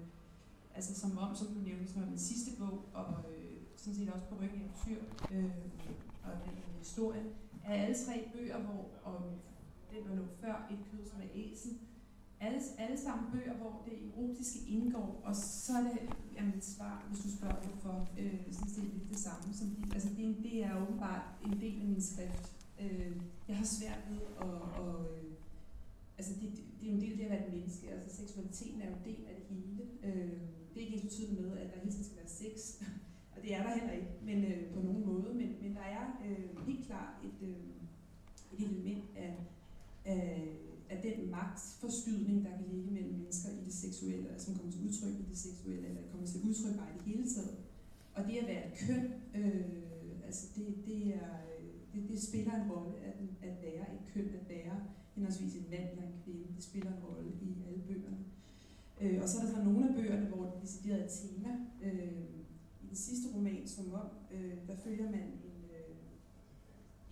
Speaker 14: altså som om, som du nævnte, som er min sidste bog, og øh, sådan set også på ryggen af en fyr, øh, og den historie, er alle tre bøger, hvor, og den var nu før et kød som er æsen, alle, alle sammen bøger, hvor det erotiske indgår, og så er det jamen, mit svar, hvis du spørger hvorfor, øh, sådan set lidt det samme. Som de, altså det, det er åbenbart en del af min skrift. Øh, jeg har svært ved at, og, øh, altså det, det, det er jo en del af det at være et menneske, altså seksualiteten er jo en del af det hele. Øh, det er ikke ens betydende med, at der hele tiden skal være sex, og det er der heller ikke, men øh, på nogen måde, men, men der er øh, helt klart et, øh, et element af, af, af den magtforskydning, der kan ligge mellem mennesker i det seksuelle, altså som kommer til udtryk i det seksuelle, eller kommer til udtryk bare i det hele taget. Og det at være et køn, øh, altså det, det, er, det, det spiller en rolle at, at være et køn, at være henholdsvis en mand eller en kvinde. Det spiller en rolle i alle bøgerne. Øh, og så er der så nogle af bøgerne, hvor det er decideret et tema. Øh, I den sidste roman, som om, øh, der følger man en, øh,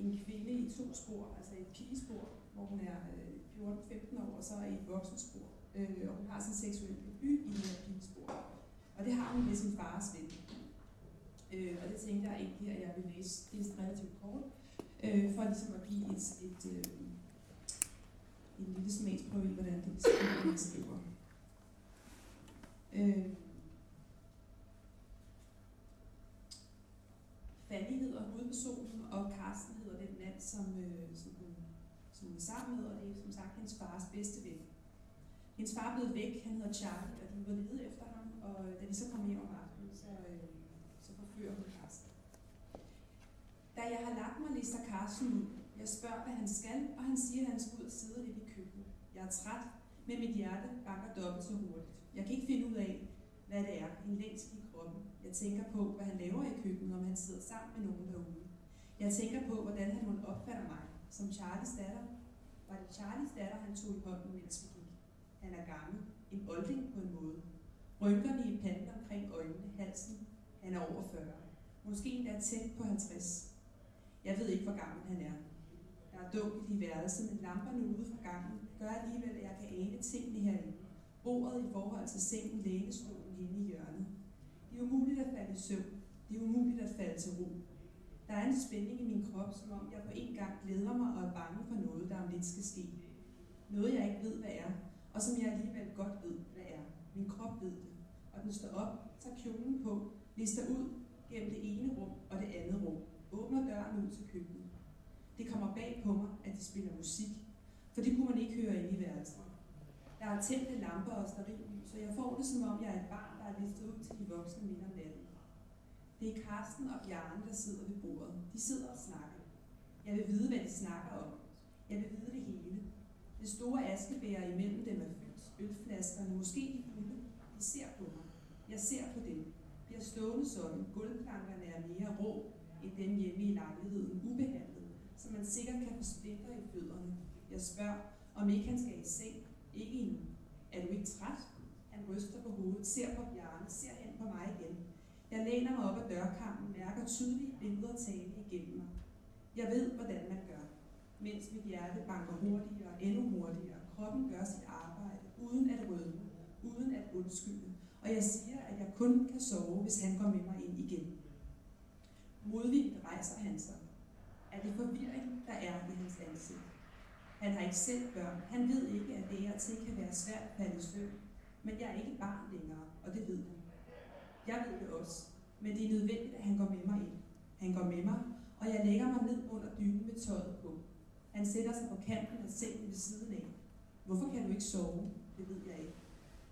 Speaker 14: en kvinde i to spor, altså et pigespor, hvor hun er øh, 14-15 år, og så i et voksenspor. Øh, og hun har sin seksuel debut i det her pigespor. Og det har hun med sin fars ven. Øh, og det tænkte jeg egentlig, at jeg ville læse. Det er relativt kort, øh, for ligesom at give et, et, øh, en lille smagsprøve i, hvordan det beskriver, skriver. Øh, Fanny hedder hovedpersonen, og Carsten hedder den mand, som, øh, som, hun, som hun er sammen med, og det er som sagt hendes fars bedste ven. Hendes far blev væk, han hedder Charlie, og de var lede efter ham, og da de så kom hjem om aftenen, så, øh, så forfører hun Carsten. Da jeg har lagt mig, lister Carsten ud. Jeg spørger, hvad han skal, og han siger, at han skal ud og sidde lidt i køkkenet. Jeg er træt, men mit hjerte banker dobbelt så hurtigt. Jeg kan ikke finde ud af, hvad det er, en længsel i kroppen. Jeg tænker på, hvad han laver i køkkenet, om han sidder sammen med nogen derude. Jeg tænker på, hvordan han hun opfatter mig. Som Charlies datter. Var det Charlies datter, han tog i hånden, mens vi gik? Han er gammel. En olding på en måde. Rynkerne i panden omkring øjnene, halsen. Han er over 40. Måske endda tæt på 50. Jeg ved ikke, hvor gammel han er. Der er dunkelt i værelset, men lamperne ude fra gangen gør alligevel, at jeg kan ane tingene herinde. Bordet i forhold til sengen, lænestolen inde i hjørnet. Det er umuligt at falde i søvn. Det er umuligt at falde til ro. Der er en spænding i min krop, som om jeg på en gang glæder mig og er bange for noget, der om lidt skal ske. Noget, jeg ikke ved, hvad er, og som jeg alligevel godt ved, hvad er. Min krop ved det. Og den står op, tager kjolen på, lister ud gennem det ene rum og det andet rum. Åbner døren ud til køkkenet. Det kommer bag på mig, at de spiller musik, for det kunne man ikke høre inde i værelset. Der er tændte lamper og stearinlys, så jeg får det som om, jeg er et barn, der er listet ud til de voksne midt om natten. Det er Karsten og Bjarne, der sidder ved bordet. De sidder og snakker. Jeg vil vide, hvad de snakker om. Jeg vil vide det hele. Det store askebæger imellem dem er fyldt. Ølflaskerne, måske de fulde. De ser på mig. Jeg ser på dem. Bliver stående sådan. Gulvplankerne er mere rå end dem hjemme i lejligheden. Ubehandlet, som man sikkert kan få splinter i fødderne. Jeg spørger, om ikke han skal i seng. Ikke endnu. Er du ikke træt? Han ryster på hovedet, ser på Bjarne, ser hen på mig igen. Jeg læner mig op ad dørkampen, mærker tydelige billeder tale igennem mig. Jeg ved, hvordan man gør. Mens mit hjerte banker hurtigere, og endnu hurtigere. Kroppen gør sit arbejde, uden at rødme, uden at undskylde. Og jeg siger, at jeg kun kan sove, hvis han går med mig ind igen. Modvilligt rejser han sig af det forvirring, der er i hans ansigt? Han har ikke selv børn. Han ved ikke, at det her til kan være svært at falde søvn. Men jeg er ikke barn længere, og det ved han. Jeg ved det også, men det er nødvendigt, at han går med mig ind. Han går med mig, og jeg lægger mig ned under dynen med tøjet på. Han sætter sig på kanten af sengen ved siden af. Hvorfor kan du ikke sove? Det ved jeg ikke.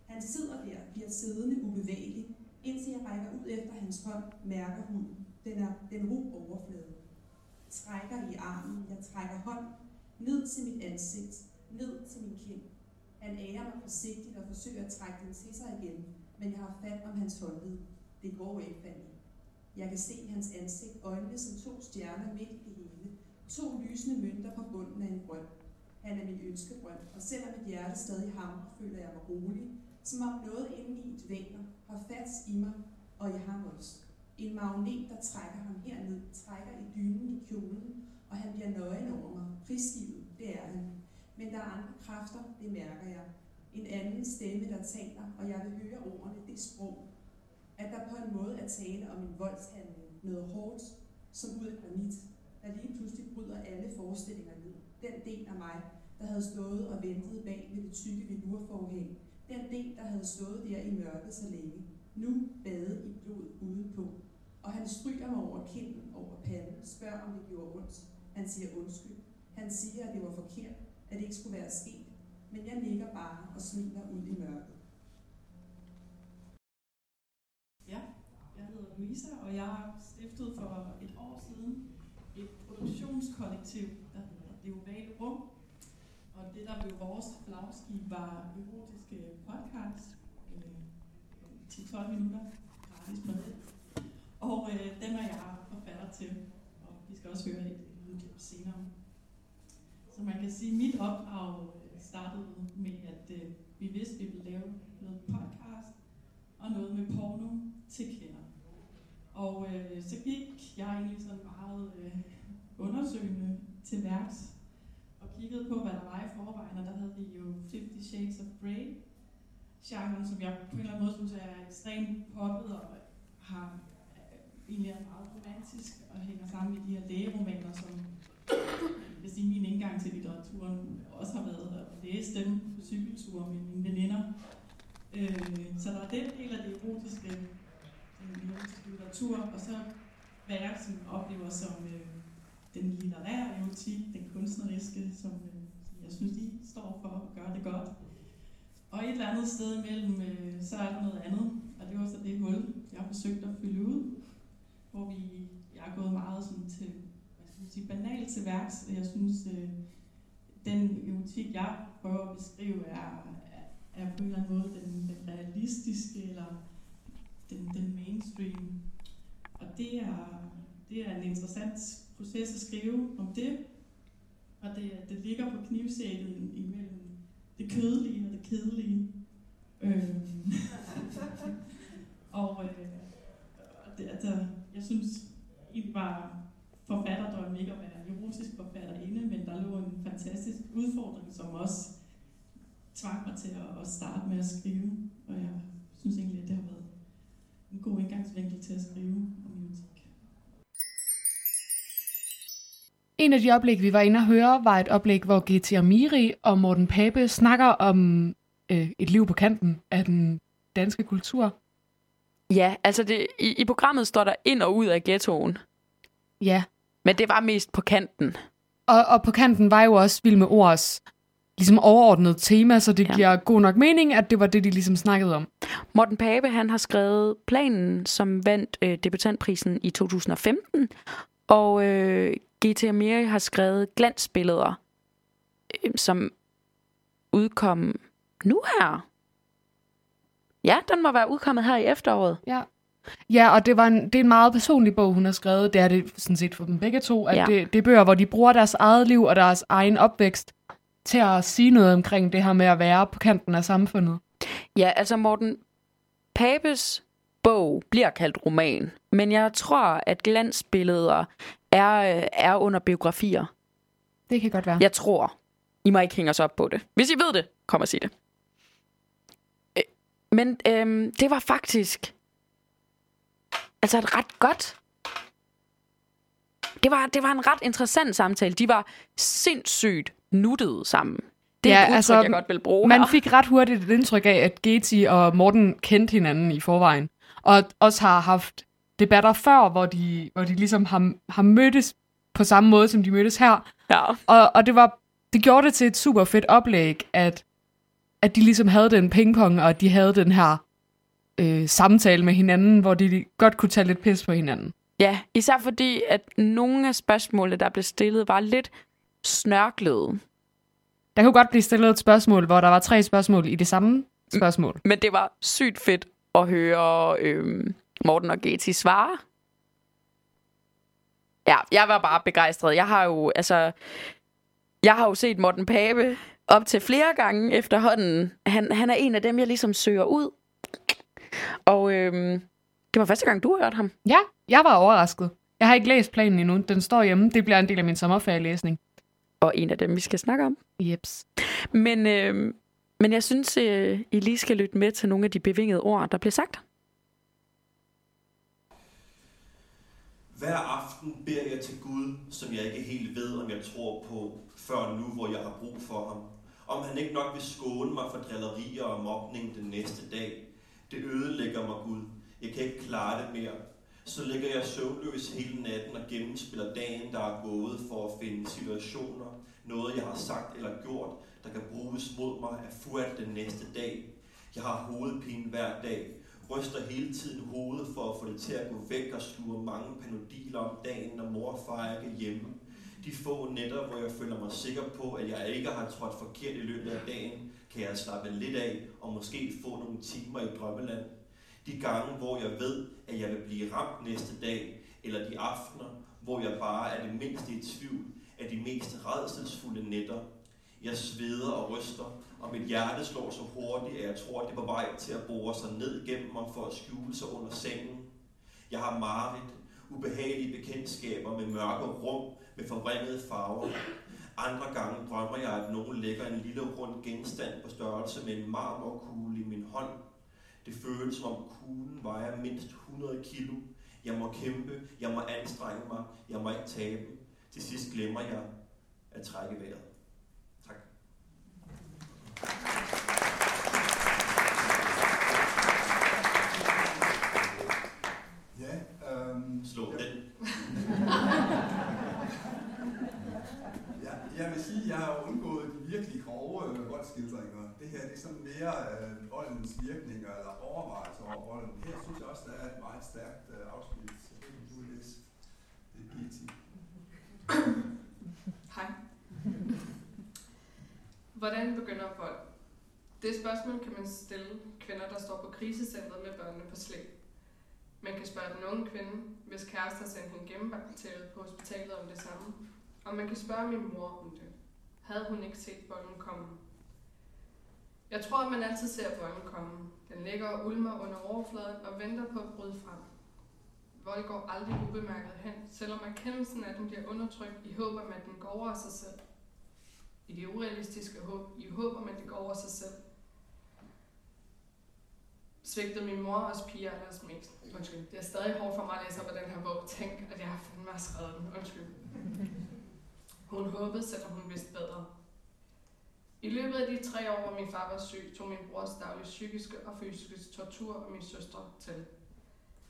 Speaker 14: Han sidder der, bliver siddende ubevægelig, indtil jeg rækker ud efter hans hånd, mærker hun. Den er den ro overflade. Trækker i armen, jeg trækker hånd ned til mit ansigt, ned til min kind. Han ærer mig forsigtigt og forsøger at trække den til sig igen, men jeg har fat om hans håndled. Det går ikke, Fanny. Jeg kan se hans ansigt, øjnene som to stjerner midt i det hele. To lysende mønter på bunden af en brønd. Han er min ønskebrønd, og selvom mit hjerte stadig hamrer, føler jeg mig rolig, som om noget indeni i dvæler, har fat i mig og i ham også. En magnet, der trækker ham herned, trækker i dynen i kjolen, og han bliver nøgen over mig. Prisgivet, det er han. Men der er andre kræfter, det mærker jeg. En anden stemme, der taler, og jeg vil høre ordene, det sprog. At der på en måde er tale om en voldshandling, noget hårdt, som ud af granit, der lige pludselig bryder alle forestillinger ned. Den del af mig, der havde stået og ventet bag ved det tykke velurforhæng. Den del, der havde stået der i mørket så længe. Nu bade i blod udenpå. Og han stryger mig over kinden, over panden, spørger om det gjorde ondt. Han siger undskyld. Han siger, at det var forkert, at det ikke skulle være sket. Men jeg nikker bare og smiler ud i mørket.
Speaker 15: Ja, jeg hedder Louisa, og jeg har stiftet for et år siden et produktionskollektiv, der hedder Det Ovale Rum. Og det, der blev vores flagskib, var erotiske podcast. Øh, 10-12 minutter gratis med det. Og øh, dem er jeg forfatter til, og vi skal også høre et lydklip senere. Så man kan sige, at mit opdrag øh, startede med, at øh, vi vidste, at vi ville lave noget podcast og noget med porno til kvinder. Og øh, så gik jeg egentlig sådan meget øh, undersøgende til værks og kiggede på, hvad der var i forvejen, og der havde vi jo 50 Shades of Grey, genren, som jeg på en eller anden måde synes er ekstremt poppet og har egentlig er meget romantisk og hænger sammen med de her lægeromaner, som hvis sige, min indgang til litteraturen også har været at læse dem på cykelture med mine veninder. Øh, så der er den del af det erotiske, den erotiske litteratur, og så hvad jeg sådan oplever som øh, den litterære erotik, den kunstneriske, som, øh, som jeg synes, de står for at gøre det godt. Og et eller andet sted imellem, øh, så er der noget andet, og det var så det hul, jeg har forsøgt at fylde ud, hvor vi, jeg er gået meget sådan til, hvad skal man sige, banalt til værks, og jeg synes, øh, den erotik, jeg prøver at beskrive, er, er på en eller anden måde den, den realistiske, eller den, den mainstream. Og det er, det er en interessant proces at skrive om det, og det, det ligger på knivsættet imellem det kødelige og det kedelige. Øhm. Øh. og øh, det, altså, jeg synes egentlig var forfatterdrømmen ikke at være erotisk forfatterinde, men der lå en fantastisk udfordring, som også tvang mig til at, at starte med at skrive. Og jeg synes egentlig, at det har været en god indgangsvinkel til at skrive om erotik.
Speaker 4: En af de oplæg, vi var inde og høre, var et oplæg, hvor G.T. Amiri og Morten Pape snakker om øh, et liv på kanten af den danske kultur.
Speaker 3: Ja, altså det, i, i programmet står der ind og ud af ghettoen.
Speaker 4: Ja.
Speaker 3: Men det var mest på kanten.
Speaker 4: Og, og på kanten var jo også Vild med Ords ligesom overordnet tema, så det ja. giver god nok mening, at det var det, de ligesom snakkede om.
Speaker 3: Morten Pape, han har skrevet Planen, som vandt øh, debutantprisen i 2015, og øh, G.T. Amiri har skrevet Glansbilleder, øh, som udkom nu her. Ja, den må være udkommet her i efteråret.
Speaker 4: Ja. Ja, og det, var en, det er en meget personlig bog, hun har skrevet. Det er det sådan set for dem begge to. At ja. det, det er bøger, hvor de bruger deres eget liv og deres egen opvækst til at sige noget omkring det her med at være på kanten af samfundet.
Speaker 3: Ja, altså Morten Papes bog bliver kaldt roman, men jeg tror, at glansbilleder er, er under biografier.
Speaker 4: Det kan godt være.
Speaker 3: Jeg tror. I må ikke hænge os op på det. Hvis I ved det, kom og sig det. Men øhm, det var faktisk altså et ret godt det var, det var en ret interessant samtale. De var sindssygt nuttede sammen. Det er ja, et udtryk, altså, jeg godt vil bruge
Speaker 4: Man
Speaker 3: her.
Speaker 4: fik ret hurtigt et indtryk af, at Geti og Morten kendte hinanden i forvejen. Og også har haft debatter før, hvor de, hvor de ligesom har, har mødtes på samme måde, som de mødtes her.
Speaker 3: Ja.
Speaker 4: Og, og det, var, det gjorde det til et super fedt oplæg, at, at de ligesom havde den pingpong, og at de havde den her øh, samtale med hinanden, hvor de godt kunne tage lidt pis på hinanden.
Speaker 3: Ja, især fordi, at nogle af spørgsmålene, der blev stillet, var lidt snørklede.
Speaker 4: Der kunne godt blive stillet et spørgsmål, hvor der var tre spørgsmål i det samme spørgsmål.
Speaker 3: Men det var sygt fedt at høre øh, Morten og Geti svare. Ja, jeg var bare begejstret. Jeg har jo, altså, jeg har jo set Morten Pape op til flere gange efterhånden. Han, han er en af dem, jeg ligesom søger ud. Og øh, det var første gang, du har hørt ham.
Speaker 4: Ja, jeg var overrasket. Jeg har ikke læst planen endnu. Den står hjemme. Det bliver en del af min sommerferielæsning.
Speaker 3: Og en af dem, vi skal snakke om.
Speaker 4: Jeps.
Speaker 3: Men, øh, men jeg synes, øh, I lige skal lytte med til nogle af de bevingede ord, der bliver sagt.
Speaker 16: Hver aften beder jeg til Gud, som jeg ikke helt ved, om jeg tror på, før nu, hvor jeg har brug for ham. Om han ikke nok vil skåne mig for drillerier og mobning den næste dag. Det ødelægger mig, Gud. Jeg kan ikke klare det mere. Så ligger jeg søvnløs hele natten og gennemspiller dagen, der er gået for at finde situationer, noget jeg har sagt eller gjort, der kan bruges mod mig af fuat den næste dag. Jeg har hovedpine hver dag, ryster hele tiden hovedet for at få det til at gå væk og sluger mange panodiler om dagen, når mor og far ikke er hjemme. De få nætter, hvor jeg føler mig sikker på, at jeg ikke har trådt forkert i løbet af dagen, kan jeg slappe lidt af og måske få nogle timer i drømmeland. De gange, hvor jeg ved, at jeg vil blive ramt næste dag, eller de aftener, hvor jeg bare er det mindste i tvivl, af de mest redselsfulde nætter. Jeg sveder og ryster, og mit hjerte slår så hurtigt, at jeg tror, at det er på vej til at bore sig ned gennem mig for at skjule sig under sengen. Jeg har mareridt, ubehagelige bekendtskaber med mørke rum med forvrængede farver. Andre gange drømmer jeg, at nogen lægger en lille rund genstand på størrelse med en marmorkugle i min hånd. Det føles som om kuglen vejer mindst 100 kilo. Jeg må kæmpe, jeg må anstrenge mig, jeg må ikke tabe. Til sidst glemmer jeg, at trække vejret. Tak.
Speaker 17: Ja, øhm...
Speaker 16: Slå den.
Speaker 17: ja, jeg vil sige, at jeg har undgået de virkelig grove øh, voldsskildringer. Det sådan mere øh, voldens virkninger eller overvejelser over volden. Her synes jeg også, der er et meget stærkt øh, afsnit. Så det kan du læse. Det er PT.
Speaker 18: Hej. Hvordan begynder vold? Det spørgsmål kan man stille kvinder, der står på krisecentret med børnene på slæb. Man kan spørge den unge kvinde, hvis kæreste har sendt hende gennembakteret på hospitalet om det samme. Og man kan spørge min mor om det. Havde hun ikke set volden komme? Jeg tror, at man altid ser volden komme. Den ligger og ulmer under overfladen og venter på at bryde frem. Vold går aldrig ubemærket hen, selvom erkendelsen af den bliver undertrykt i håb om, at den går over sig selv. I det urealistiske håb, i håb om, at det går over sig selv. Svigtede min mor også piger deres mest. Undskyld. Det er stadig hårdt for mig at læse op af den her bog. Tænk, at jeg har fandme skrevet den. Undskyld. Hun håbede, selvom hun vidste bedre. I løbet af de tre år, hvor min far var syg, tog min brors daglige psykiske og fysiske tortur og min søstre til.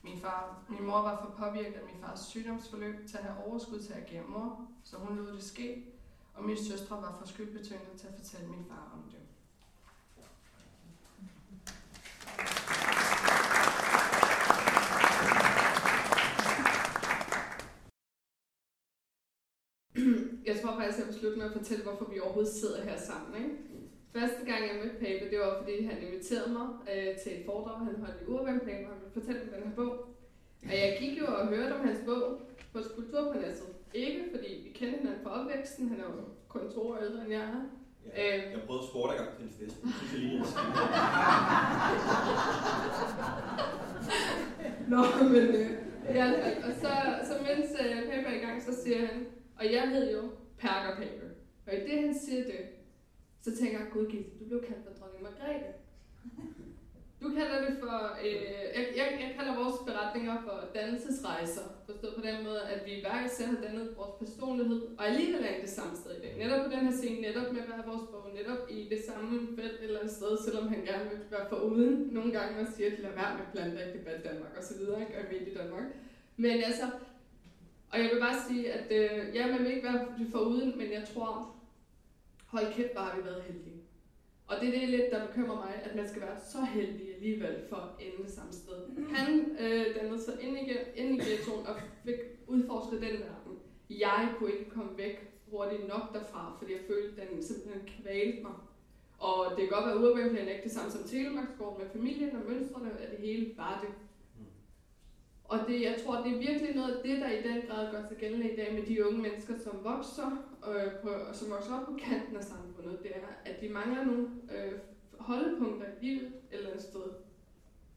Speaker 18: Min, far, min mor var for påvirket af min fars sygdomsforløb til at have overskud til at agere mor, så hun lod det ske, og min søstre var for skyldbetynget til at fortælle min far om det. Jeg tror faktisk, jeg vil slutte med at fortælle, hvorfor vi overhovedet sidder her sammen. Ikke? Første gang jeg mødte Pape, det var fordi han inviterede mig øh, til et foredrag, han holdt i Urban og han ville fortælle om den her bog. Og jeg gik jo og hørte om hans bog på Kulturpaladset. Ikke fordi vi kendte hinanden fra opvæksten, han er jo kun to år ældre end jeg er.
Speaker 16: Ja,
Speaker 18: Øhm,
Speaker 16: jeg prøvede at spørge dig gang til en fest. Det lige.
Speaker 18: Nå, men øh, ja, og så, så mens øh, Pape er i gang, så siger han, og jeg hed jo Perker paper. Og i det, han siger det, så tænker jeg, gud Gitte, du blev kaldt for dronning Margrethe. Du kalder det for, øh, jeg, jeg, jeg kalder vores beretninger for dannelsesrejser. Forstået på den måde, at vi hver især har dannet vores personlighed, og alligevel er det samme sted i dag. Netop på den her scene, netop med hver vores bog, netop i det samme felt eller et sted, selvom han gerne vil være foruden. Nogle gange og siger, at lad være med planter i debat Danmark og så videre, ikke? og i Danmark. Men altså, og jeg vil bare sige, at øh, ja, man vil ikke være foruden, men jeg tror, hold kæft, bare har vi været heldige. Og det er det lidt, der bekymrer mig, at man skal være så heldig alligevel for at ende samme sted. Han øh, dannede sig ind i, ind i ghettoen og fik udforsket den verden. Jeg kunne ikke komme væk hurtigt nok derfra, fordi jeg følte, at den simpelthen kvalte mig. Og det kan godt være, at urbanplanen er ikke det samme som Telemarksgården med familien og mønstrene, at det hele var det. Og det, jeg tror, det er virkelig noget af det, der i den grad gør sig gældende i dag med de unge mennesker, som vokser, øh, på, og som vokser op på kanten af samfundet. Det er, at de mangler nogle øh, holdepunkter i livet eller et sted.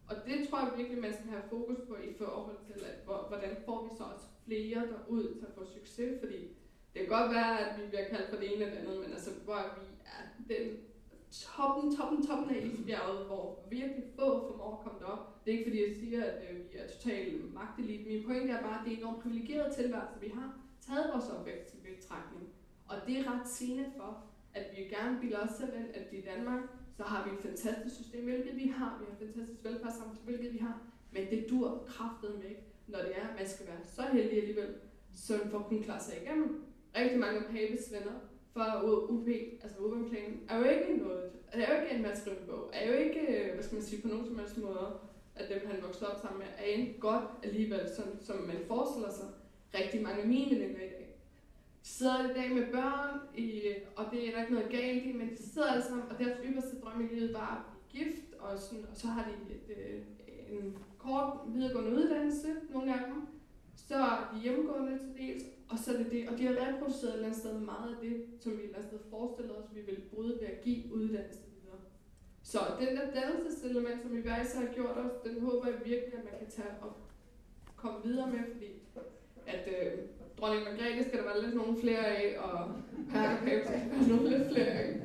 Speaker 18: Og det tror jeg virkelig, man skal have fokus på i forhold til, at, hvor, hvordan får vi så også flere derud til at få succes, fordi det kan godt være, at vi bliver kaldt for det ene eller andet, men altså, hvor vi er den toppen, toppen, toppen af isbjerget, hvor virkelig få formår at komme derop. Det er ikke fordi, jeg siger, at øh, vi er totalt magtelite. Min pointe er bare, at det er en enormt privilegeret tilværelse, vi har taget vores opvækst i betragtning. Og det er ret sigende for, at vi gerne vil også selv ind, at i Danmark, så har vi et fantastisk system, hvilket vi har. Vi har et fantastisk velfærdssamfund, hvilket vi har. Men det dur kraftet med, når det er, at man skal være så heldig alligevel, så for at kunne klare sig igennem. Rigtig mange af venner for UP, altså UP-planen, er jo ikke noget, altså, er jo ikke en materiel bog, er jo ikke, øh, hvad skal man sige, på nogen som helst måde, at dem han voksede op sammen med, er en godt alligevel, som, som man forestiller sig rigtig mange af mine veninder i dag. De sidder i dag med børn, i, og det er der ikke noget galt i, men de sidder alle sammen, og deres ypperste drøm i livet var at blive gift, og, sådan, og så har de et, øh, en kort videregående uddannelse, nogle af dem, så er de hjemmegående til dels, og så er det det, og de har reproduceret et eller andet sted meget af det, som vi et eller andet sted forestiller os, vi vil bryde ved at give uddannelse videre. Så den der dannelseselement, som vi hver især har gjort os, den håber jeg virkelig, at man kan tage og komme videre med, fordi at øh, dronning Margrethe skal der være lidt nogle flere af, og Perker skal der være nogle lidt flere af.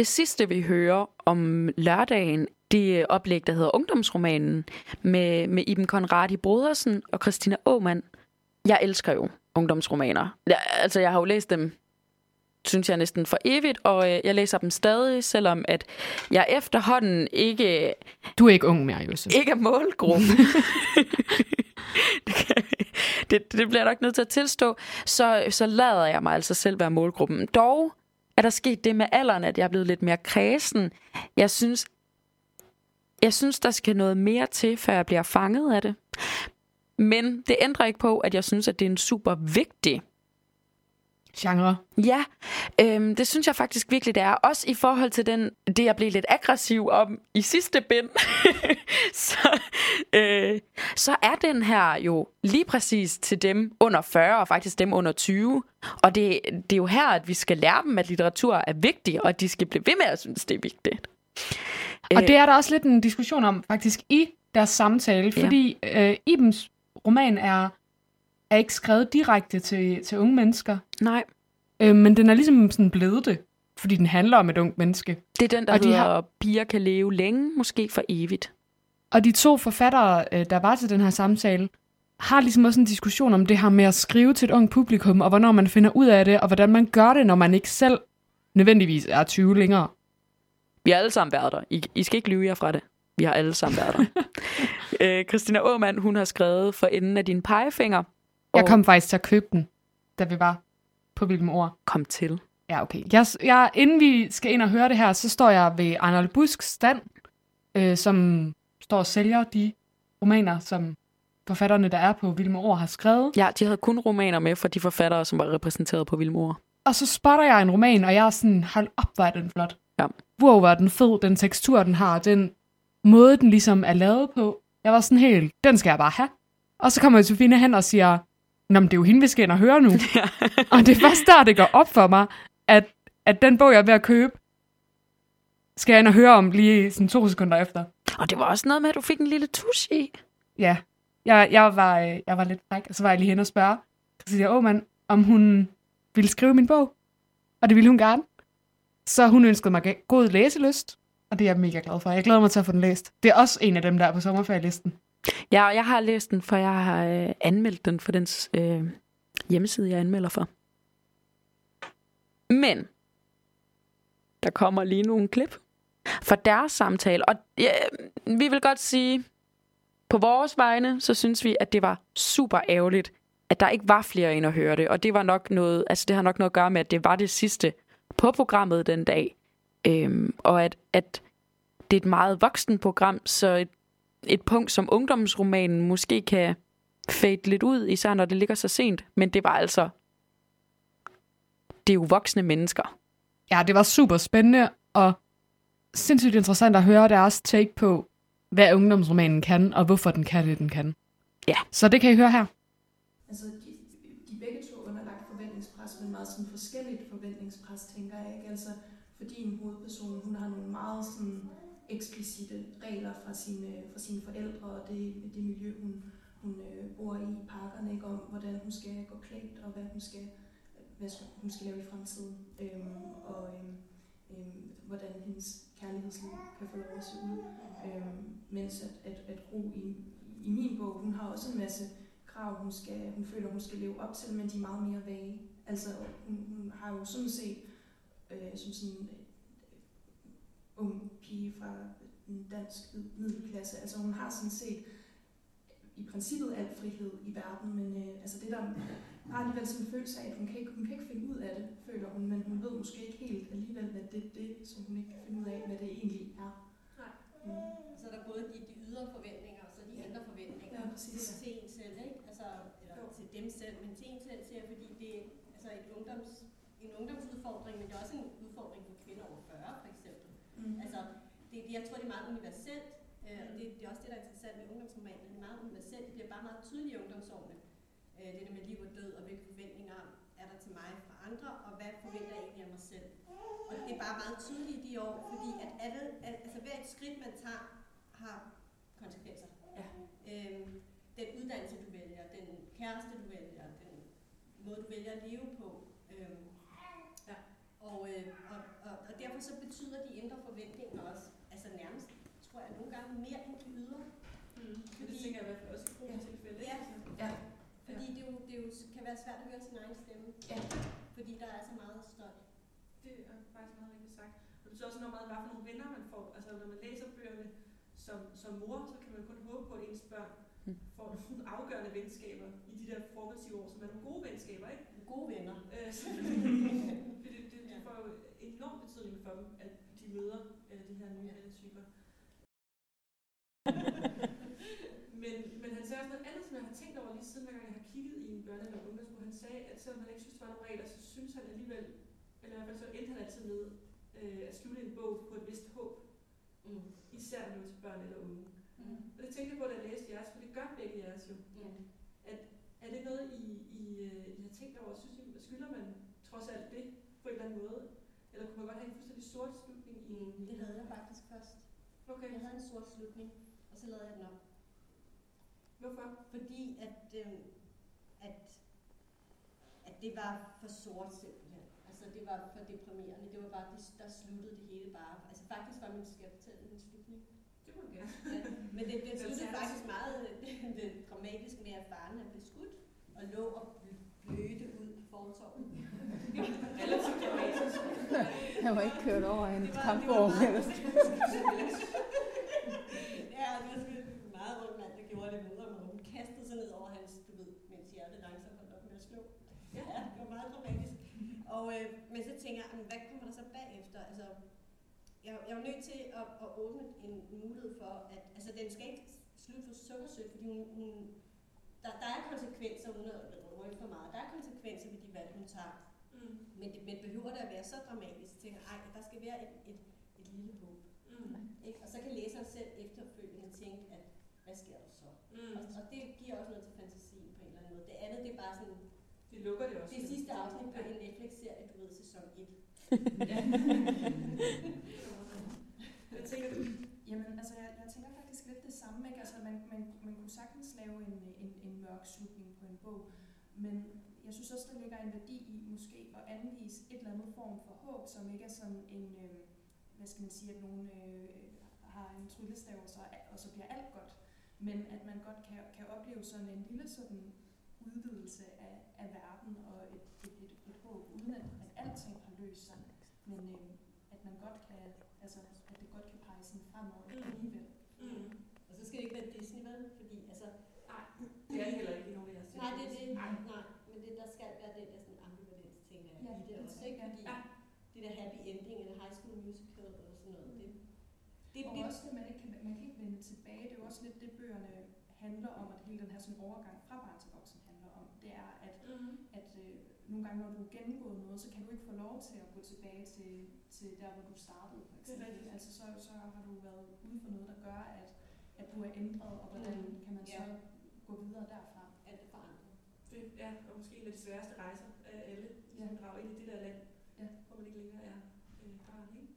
Speaker 3: Det sidste, vi hører om lørdagen, det er oplæg, der hedder Ungdomsromanen, med, med Iben Konradi Brodersen og Christina Åmand. Jeg elsker jo ungdomsromaner. Jeg, altså, jeg har jo læst dem, synes jeg, næsten for evigt, og øh, jeg læser dem stadig, selvom at jeg efterhånden ikke...
Speaker 4: Du er ikke ung mere, Josef.
Speaker 3: Ikke er målgruppen. det, kan, det, det bliver jeg nok nødt til at tilstå. Så, så lader jeg mig altså selv være målgruppen. Dog er der sket det med alderen, at jeg er blevet lidt mere kredsen. Jeg synes, jeg synes, der skal noget mere til, før jeg bliver fanget af det. Men det ændrer ikke på, at jeg synes, at det er en super vigtig
Speaker 4: genre.
Speaker 3: Ja, øhm, det synes jeg faktisk virkelig, det er. Også i forhold til den, det, jeg blev lidt aggressiv om i sidste bind. så, øh, så er den her jo lige præcis til dem under 40, og faktisk dem under 20. Og det, det er jo her, at vi skal lære dem, at litteratur er vigtig, og at de skal blive ved med at synes, det er vigtigt.
Speaker 4: Og det er der også lidt en diskussion om, faktisk, i deres samtale, fordi øh, Ibens roman er, er ikke skrevet direkte til, til unge mennesker.
Speaker 3: Nej.
Speaker 4: Øh, men den er ligesom sådan blevet det, fordi den handler om et ungt menneske.
Speaker 3: Det er den, der
Speaker 4: Og
Speaker 3: og
Speaker 4: de
Speaker 3: hedder,
Speaker 4: har-
Speaker 3: piger kan leve længe, måske for evigt.
Speaker 4: Og de to forfattere, øh, der var til den her samtale, har ligesom også en diskussion om det her med at skrive til et ungt publikum, og hvornår man finder ud af det, og hvordan man gør det, når man ikke selv nødvendigvis er 20 længere.
Speaker 3: Vi har alle sammen været der. I, I skal ikke lyve jer fra det. Vi har alle sammen været der. øh, Christina Åmand, hun har skrevet for enden af din pegefinger.
Speaker 4: Jeg kom faktisk til at købe den, da vi var på Hvilken Ord.
Speaker 3: Kom til.
Speaker 4: Ja, okay. Jeg, jeg, inden vi skal ind og høre det her, så står jeg ved Arnold Busks stand, øh, som står og sælger de romaner, som forfatterne, der er på Vilde Ord, har skrevet.
Speaker 3: Ja, de havde kun romaner med for de forfattere, som var repræsenteret på Vildmor.
Speaker 4: Og så spotter jeg en roman, og jeg er sådan, hold op, hvor er den flot.
Speaker 3: Ja.
Speaker 4: Wow, hvor er den fed, den tekstur, den har, den måde, den ligesom er lavet på. Jeg var sådan helt, den skal jeg bare have. Og så kommer Josefine hen og siger, Nå, men det er jo hende, vi skal ind og høre nu. Ja. og det er først der, det går op for mig, at, at den bog, jeg er ved at købe, skal jeg ind og høre om lige sådan to sekunder efter.
Speaker 3: Og det var også noget med, at du fik en lille tusch i.
Speaker 4: Ja, jeg, jeg, var, øh, jeg var lidt fræk, og så var jeg lige hen og spørge Christina Åmand, om hun ville skrive min bog. Og det ville hun gerne. Så hun ønskede mig god læselyst, og det er jeg mega glad for. Jeg glæder mig til at få den læst. Det er også en af dem, der er på sommerferielisten.
Speaker 3: Ja, og jeg har læst den, for jeg har øh, anmeldt den for dens øh, hjemmeside, jeg anmelder for. Men der kommer lige nogle klip fra deres samtale. Og ja, vi vil godt sige, på vores vegne, så synes vi, at det var super ærgerligt, at der ikke var flere ind at høre det. Og det var nok noget, altså det har nok noget at gøre med, at det var det sidste på programmet den dag. Øhm, og at, at det er et meget voksen program, så et, et punkt som ungdomsromanen måske kan fade lidt ud, især når det ligger så sent. Men det var altså, det er jo voksne mennesker.
Speaker 4: Ja, det var super spændende, og sindssygt interessant at høre deres take på, hvad ungdomsromanen kan, og hvorfor den kan det, den kan.
Speaker 3: Ja.
Speaker 4: Så det kan I høre her.
Speaker 14: Altså, de, de begge to underlagt forventningspres, men meget sådan forskelligt forventningspres, tænker jeg ikke. Altså, fordi en hovedperson, hun har nogle meget sådan eksplicite regler fra sine, fra sine forældre og det, det miljø, hun, hun øh, bor i, i parkerne, ikke, om hvordan hun skal gå klædt og hvad hun skal, hvad skal, hun skal lave i fremtiden. Øhm, og øhm, øhm, hvordan hendes kærlighedsliv kan få lov at se ud. Øhm, mens at, at, at Gro i, i min bog, hun har også en masse krav, hun, skal, hun føler, hun skal leve op til, men de er meget mere vage. Altså, hun, hun har jo sådan set, øh, som sådan ung pige fra en dansk mid- middelklasse, altså hun har sådan set i princippet al frihed i verden, men øh, altså det der har alligevel sådan en følelse af, at hun kan, ikke, hun kan ikke finde ud af det, føler hun, men hun ved måske ikke helt alligevel, hvad det er det, som hun ikke kan finde ud af, hvad det egentlig er.
Speaker 19: Nej.
Speaker 14: Mm.
Speaker 19: Så er der både de, de ydre forventninger, og så de indre forventninger.
Speaker 14: Ja, præcis.
Speaker 19: Til, til en selv, ikke? Altså, eller jo. til dem selv, men til en selv, siger fordi det er altså et ungdoms, en ungdomsudfordring, men det er også en udfordring for kvinder over 40, for eksempel.
Speaker 14: Mm.
Speaker 19: Altså, det, jeg tror, det er meget universelt, øh, og det, det er også det, der er interessant med ungdomsromanen. Det er meget universelt, det bliver bare meget tydeligt i ungdomsårene. Øh, det der med liv og død, og hvilke forventninger er der til mig fra andre, og hvad forventer jeg egentlig af mig selv. Og det er bare meget tydeligt i de år, fordi at alle, al, altså hver et skridt, man tager, har konsekvenser.
Speaker 14: Ja.
Speaker 19: Øhm, den uddannelse, du vælger, den kæreste, du vælger, den måde, du vælger at leve på. Øhm. Og, øh, og, og, og derfor så betyder ændre forventninger også. Altså nærmest, tror jeg, nogle gange mere end de ydre.
Speaker 20: Mm. Det tænker jeg i hvert fald også i Brugs tilfælde.
Speaker 19: Ja.
Speaker 20: ja.
Speaker 19: Fordi det, jo, det jo kan være svært at høre sin egen stemme.
Speaker 20: Ja.
Speaker 19: Fordi der er så meget støj.
Speaker 20: Det er faktisk meget rigtigt sagt. Og det betyder også noget meget, hvad for nogle venner man får. Altså når man læser bøgerne som, som mor, så kan man kun håbe på, at ens børn får nogle afgørende venskaber i de der formative år, som er nogle gode venskaber, ikke?
Speaker 19: Gode venner.
Speaker 20: Øh, så, får jo enorm betydning for dem, at de møder øh, de her nye typer. men, men han sagde også noget andet, som jeg har tænkt over lige siden, hver gang jeg har kigget i en børne- eller ungdomsbog. Han sagde, at selvom han ikke synes, der var nogle regler, så synes han alligevel, eller i hvert fald så endte han altid med øh, at slutte en bog på et vist håb.
Speaker 19: Mm.
Speaker 20: Især når det var til børn eller unge.
Speaker 19: Mm.
Speaker 20: Og det tænkte jeg på, da jeg læste jeres, for det gør begge jeres jo.
Speaker 19: Mm.
Speaker 20: At, er det noget, I, I, øh, I har tænkt over? Synes I, skylder man trods alt det på en eller anden måde? Eller kunne man godt have en fuldstændig sort slutning i
Speaker 19: Mm, det havde jeg faktisk først.
Speaker 20: Okay.
Speaker 19: Jeg havde en sort slutning, og så lavede jeg den op.
Speaker 20: Hvorfor?
Speaker 19: Fordi at, øh, at, at det var for sort simpelthen. Altså det var for deprimerende. Det var bare, det, der sluttede det hele bare. Altså faktisk var min, skal jeg fortælle min slutning?
Speaker 20: Det må du gerne.
Speaker 19: Ja, men det, det sluttede faktisk meget det, det dramatisk med, at faren blev skudt og lå og blødte ud fortorvet.
Speaker 20: Relativt dramatisk.
Speaker 21: Han var ikke kørt over en
Speaker 19: Det
Speaker 21: kampvogn.
Speaker 19: det var-
Speaker 21: eller
Speaker 19: ja, det var en meget rød mand, der gjorde det mod ham, hun kastede sig ned over hans, du ved, mens hjertet langsomt holdt op med at slå. Ja, det var meget dramatisk. Og, øh, men så tænker jeg, "Jamen, hvad kommer der så bagefter? Altså, jeg, jeg var nødt til at, at åbne en mulighed for, at altså, den skal ikke slutte for sukkersødt, fordi hun, hun, der, der er konsekvenser, uden at røbe for meget, der er konsekvenser ved de valg, hun tager.
Speaker 20: Mm.
Speaker 19: Men, det, men behøver det at være så dramatisk? Jeg tænker, ej, der skal være et, et, et lille håb.
Speaker 20: Mm.
Speaker 19: Ikke? Og så kan læseren selv efterfølgende tænke, at hvad sker der så?
Speaker 20: Mm.
Speaker 19: Og, og det giver også noget til fantasien på en eller anden måde. Det andet, det er bare sådan...
Speaker 20: Det lukker det også.
Speaker 19: Det sidste afsnit på
Speaker 20: Ja.
Speaker 19: en Netflix-serie, du ved, sæson 1.
Speaker 20: Hvad tænker du?
Speaker 14: Jamen, altså, jeg, jeg tænker faktisk lidt det samme, ikke? Altså, man, man, man kunne sagtens lave en, en, en mørk slutning på en bog, men jeg synes også, der ligger en værdi i måske at anvise et eller andet form for håb, som ikke er sådan en, øh, hvad skal man sige, at nogen øh, har en tryllestav, og så, og så bliver alt godt, men at man godt kan, kan opleve sådan en lille sådan udvidelse af, af verden og et, et, et, et håb, uden at, at alting har løst sig, men øh, at man godt kan, altså, at det godt kan pege sådan fremad alligevel.
Speaker 20: Mm.
Speaker 19: Og så skal det ikke være Disney, vel? Fordi, altså...
Speaker 20: Nej, det er det heller ikke i nogen af jeres
Speaker 19: Nej, det er det.
Speaker 20: Nej.
Speaker 19: Nej, men det, der skal være den der sådan ambivalens, tænker jeg,
Speaker 14: Ja,
Speaker 19: i det
Speaker 14: det
Speaker 19: også, ikke? Fordi det der happy ending eller high school musical og sådan noget, det, det,
Speaker 14: og
Speaker 19: det,
Speaker 14: også det, man ikke kan, man kan ikke vende tilbage. Det er jo også lidt det, bøgerne handler om, at hele den her sådan overgang fra barn til voksen handler om. Det er, at,
Speaker 20: mm.
Speaker 14: at øh, nogle gange, når du har gennemgået noget, så kan du ikke få lov til at gå tilbage til, til der, hvor du startede, for
Speaker 20: Det er
Speaker 14: eksempel. Altså, så, så har du været ude for noget, der gør, at, at du er ændret, og hvordan
Speaker 19: Mm.
Speaker 14: kan man så
Speaker 19: Ja.
Speaker 14: Gå videre derfra.
Speaker 19: Alt er forandret.
Speaker 20: Det er og måske en af de sværeste rejser af alle, ja. at drage ind i det der land,
Speaker 14: ja.
Speaker 20: hvor man ikke længere er øh, barn. Ikke?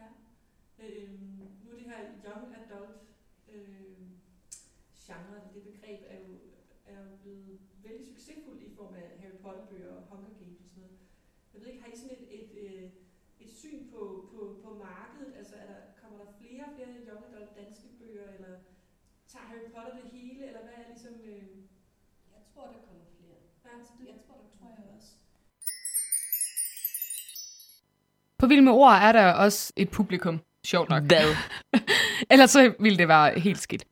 Speaker 20: Ja. Øh, nu det her young adult øh, genre, det begreb, er jo, er jo blevet vældig succesfuldt i form af Harry Potter-bøger og Hunger Games og sådan noget. Jeg ved ikke, har I sådan et, et, et, et syn på, på, på markedet? Altså, er der, kommer der flere og flere young adult danske bøger, eller tager Harry Potter det hele, eller hvad er ligesom... Øh,
Speaker 19: Jeg tror, der kommer flere.
Speaker 20: Ja,
Speaker 19: altså, det, jeg tror, der
Speaker 14: tror jeg også.
Speaker 4: På Vild med Ord er der også et publikum. Sjovt nok.
Speaker 3: Hvad?
Speaker 4: Ellers så ville det være helt skidt.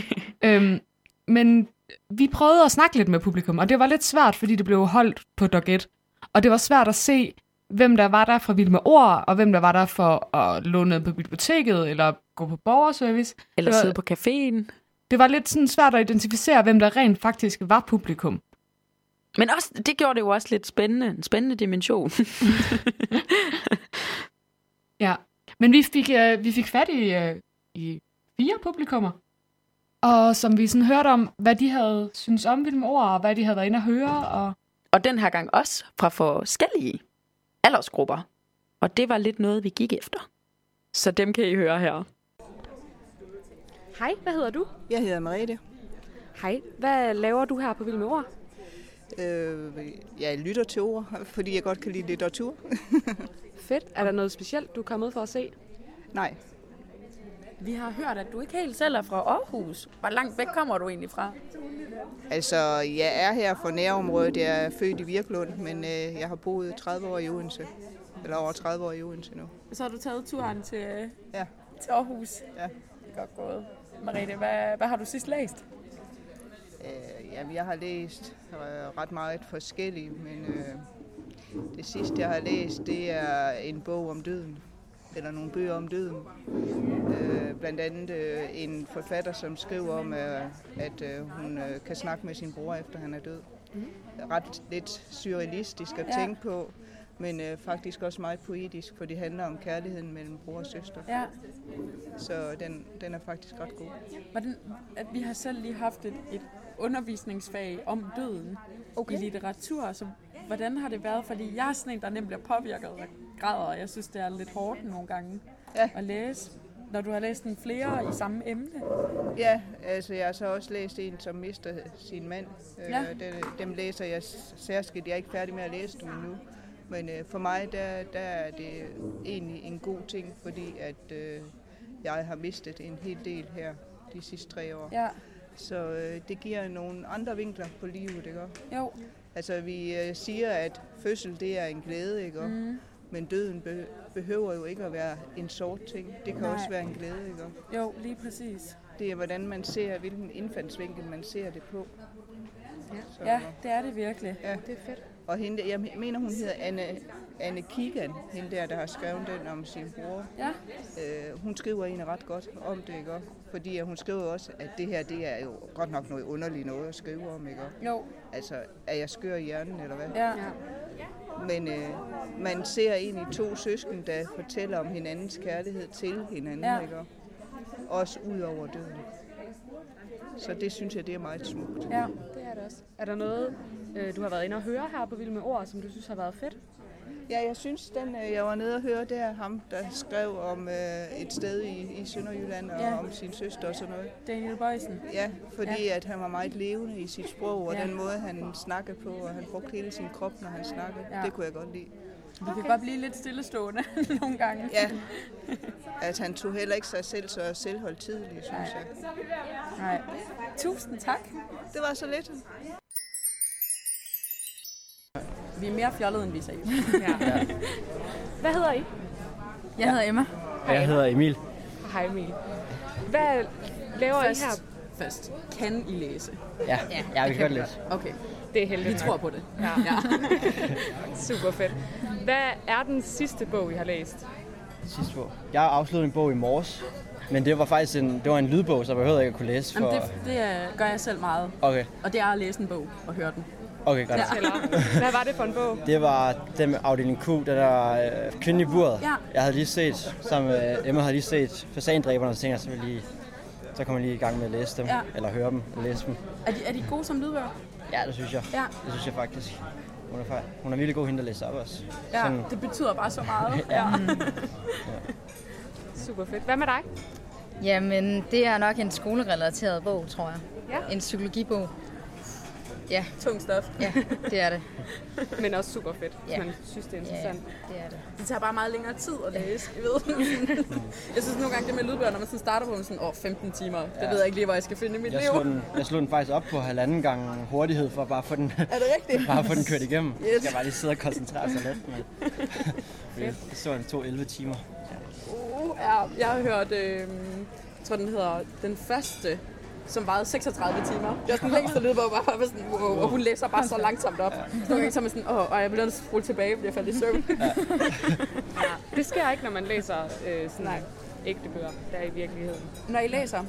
Speaker 4: øhm, men vi prøvede at snakke lidt med publikum, og det var lidt svært, fordi det blev holdt på Dog 1. Og det var svært at se, hvem der var der for Vild med Ord, og hvem der var der for at låne noget på biblioteket, eller gå på borgerservice.
Speaker 3: Eller
Speaker 4: var,
Speaker 3: sidde på caféen.
Speaker 4: Det var lidt sådan svært at identificere, hvem der rent faktisk var publikum.
Speaker 3: Men også, det gjorde det jo også lidt spændende. En spændende dimension.
Speaker 4: Ja, men vi fik, øh, vi fik fat i, øh, i fire publikummer. Og som vi sådan hørte om, hvad de havde synes om Vild med Ord, og hvad de havde været inde at høre. Og...
Speaker 3: og den her gang også fra forskellige aldersgrupper. Og det var lidt noget, vi gik efter. Så dem kan I høre her.
Speaker 22: Hej, hvad hedder du?
Speaker 23: Jeg hedder Merete.
Speaker 22: Hej, hvad laver du her på Vild med Ord?
Speaker 23: Øh, jeg lytter til ord, fordi jeg godt kan lide litteratur.
Speaker 22: Fedt. Er der noget specielt, du er kommet for at se?
Speaker 23: Nej.
Speaker 6: Vi har hørt, at du ikke helt selv er fra Aarhus. Hvor langt væk kommer du egentlig fra?
Speaker 23: Altså, jeg er her for nærområdet. Jeg er født i Virklund, men øh, jeg har boet 30 år i Odense. Eller over 30 år i Odense nu.
Speaker 6: Så har du taget turen til,
Speaker 23: ja.
Speaker 6: til Aarhus.
Speaker 23: Ja.
Speaker 6: Godt gået. Mariette, hvad, hvad har du sidst læst?
Speaker 23: Øh, jamen, jeg har læst øh, ret meget forskelligt, men øh, det sidste, jeg har læst, det er en bog om døden. Eller nogle bøger om døden. Øh, blandt andet øh, en forfatter, som skriver om, øh, at øh, hun øh, kan snakke med sin bror, efter han er død. Mm. Ret lidt surrealistisk at
Speaker 6: Ja.
Speaker 23: tænke på, men øh, faktisk også meget poetisk, for det handler om kærligheden mellem bror og søster.
Speaker 6: Ja.
Speaker 23: Så den, den er faktisk ret god.
Speaker 6: Hvordan, at vi har selv lige haft et, et undervisningsfag om døden okay. i litteratur. Så hvordan har det været? Fordi jeg er sådan en, der nemt bliver påvirket af græder, og jeg synes, det er lidt hårdt nogle gange
Speaker 23: ja.
Speaker 6: at læse. Når du har læst en flere i samme emne.
Speaker 23: Ja, altså jeg har så også læst en, som mister sin mand.
Speaker 6: Ja.
Speaker 23: Øh, den, dem læser jeg særskilt. Jeg er ikke færdig med at læse dem endnu. Men øh, for mig der, der er det egentlig en god ting, fordi at øh, jeg har mistet en hel del her de sidste tre år.
Speaker 6: Ja.
Speaker 23: Så øh, det giver nogle andre vinkler på livet, ikke også?
Speaker 6: Jo.
Speaker 23: Altså vi øh, siger, at fødsel det er en glæde, ikke også?
Speaker 6: Mhm.
Speaker 23: Men døden be- behøver jo ikke at være en sort ting. Det kan
Speaker 6: Nej.
Speaker 23: også være en glæde, ikke også?
Speaker 6: Jo, lige præcis.
Speaker 23: Det er, hvordan man ser, hvilken indfaldsvinkel man ser det på. Så,
Speaker 6: Ja, det er det virkelig.
Speaker 23: Ja.
Speaker 6: Det er fedt.
Speaker 23: Og hende, der- jeg mener, hun hedder Anne, Anne Kigan, hende der, der har skrevet den om sin bror.
Speaker 6: Ja.
Speaker 23: Øh, hun skriver egentlig ret godt om det, ikke? Fordi at hun skriver også, at det her, det er jo godt nok noget underligt noget at skrive om, ikke?
Speaker 6: Jo.
Speaker 23: Altså, er jeg skør i hjernen, eller hvad?
Speaker 6: Ja.
Speaker 23: Men øh, man ser egentlig to søsken, der fortæller om hinandens kærlighed til hinanden,
Speaker 6: Ja.
Speaker 23: ikke også? Også ud over døden. Så det synes jeg, det er meget smukt.
Speaker 22: Ja, det er det også. Er der noget, øh, du har været inde og høre her på Vild med Ord, som du synes har været fedt?
Speaker 23: Ja, jeg synes, den øh, jeg var nede og høre, det er ham, der skrev om øh, et sted i, i Sønderjylland og
Speaker 6: Ja.
Speaker 23: om sin søster og sådan noget.
Speaker 6: Daniel Bøjsen.
Speaker 23: Ja, fordi
Speaker 6: Ja.
Speaker 23: at han var meget levende i sit sprog, og
Speaker 6: Ja.
Speaker 23: den måde, han snakkede på, og han brugte hele sin krop, når han snakkede.
Speaker 6: Ja.
Speaker 23: Det kunne jeg godt lide.
Speaker 6: Vi kan godt blive lidt stillestående nogle gange.
Speaker 23: Ja, at han tog heller ikke sig selv så selvholdt tidligt, synes jeg.
Speaker 6: Nej. Tusind tak.
Speaker 23: Det var så lidt.
Speaker 6: Vi er mere fjollede, end vi er seriøse.
Speaker 22: Ja. Hvad hedder I?
Speaker 6: Jeg hedder Emma.
Speaker 24: Jeg hedder Emil.
Speaker 22: Hej Emil. Hvad laver
Speaker 6: Først,
Speaker 22: I her?
Speaker 6: først, kan I læse?
Speaker 24: Ja, ja, vi kan godt læse.
Speaker 6: Okay.
Speaker 22: Det er heldigt
Speaker 6: Vi
Speaker 22: nok.
Speaker 6: tror på det.
Speaker 22: Ja.
Speaker 6: Ja.
Speaker 22: Super fedt. Hvad er den sidste bog, I har læst?
Speaker 24: Sidste bog. Jeg har afsluttet en bog i morges, men det var faktisk en, det var en lydbog, så jeg behøvede ikke at kunne læse. For...
Speaker 6: Jamen, det, det gør jeg selv meget.
Speaker 24: Okay,
Speaker 6: Og det er at læse en bog og høre den.
Speaker 24: Okay, godt.
Speaker 22: Hvad var det for en bog?
Speaker 24: Det var den afdeling Q, den der øh, kvinde i buret.
Speaker 6: Ja.
Speaker 24: Jeg havde lige set, sammen med Emma havde lige set Fasandræberne, og så tænkte jeg, så, vil jeg lige, så kommer jeg lige i gang med at læse dem,
Speaker 6: Ja.
Speaker 24: eller høre dem, og læse dem.
Speaker 6: Er de, er de gode som lydbøger?
Speaker 24: Ja, det synes jeg.
Speaker 6: Ja.
Speaker 24: Det synes jeg faktisk. Hun er, hun er virkelig god hende, der læser op også.
Speaker 6: Ja,
Speaker 24: Sådan-
Speaker 6: det betyder bare så meget.
Speaker 24: Ja.
Speaker 22: Super fedt. Hvad med dig?
Speaker 21: Jamen, det er nok en skolerelateret bog, tror jeg.
Speaker 22: Ja.
Speaker 21: En psykologibog. Ja.
Speaker 6: Tung stof.
Speaker 21: Ja, det er det.
Speaker 22: Men også super fedt, hvis
Speaker 21: Ja.
Speaker 22: man synes, det er interessant.
Speaker 21: Ja, det er det.
Speaker 6: Det tager bare meget længere tid at læse. Jeg, ved. jeg synes nogle gange, det med lydbøger, når man sådan starter på dem sådan, åh, 15 timer. Det
Speaker 24: Ja.
Speaker 6: ved jeg ikke lige, hvor jeg skal finde i mit
Speaker 24: Jeg
Speaker 6: liv.
Speaker 24: slog, den, jeg slog den faktisk op på halvanden gang hurtighed, for bare at få den,
Speaker 6: Er det rigtigt?
Speaker 24: bare få den kørt igennem.
Speaker 6: Yes.
Speaker 24: Jeg skal bare lige sidde og koncentrere sig lidt. Men... Jeg så den tog 11 timer.
Speaker 6: Uh, ja, jeg har hørt, øh, jeg tror den hedder Den Første, som varede 36 timer. Det er den længste lydbog, bare for sådan, wow, og hun læser bare så langsomt op. Så nogle gange så er man sådan, åh, og jeg bliver nødt til at spole tilbage, fordi jeg faldt i søvn.
Speaker 22: Ja. Det sker ikke, når man læser øh, sådan Nej. ægte bøger, der er i virkeligheden.
Speaker 6: Når I læser,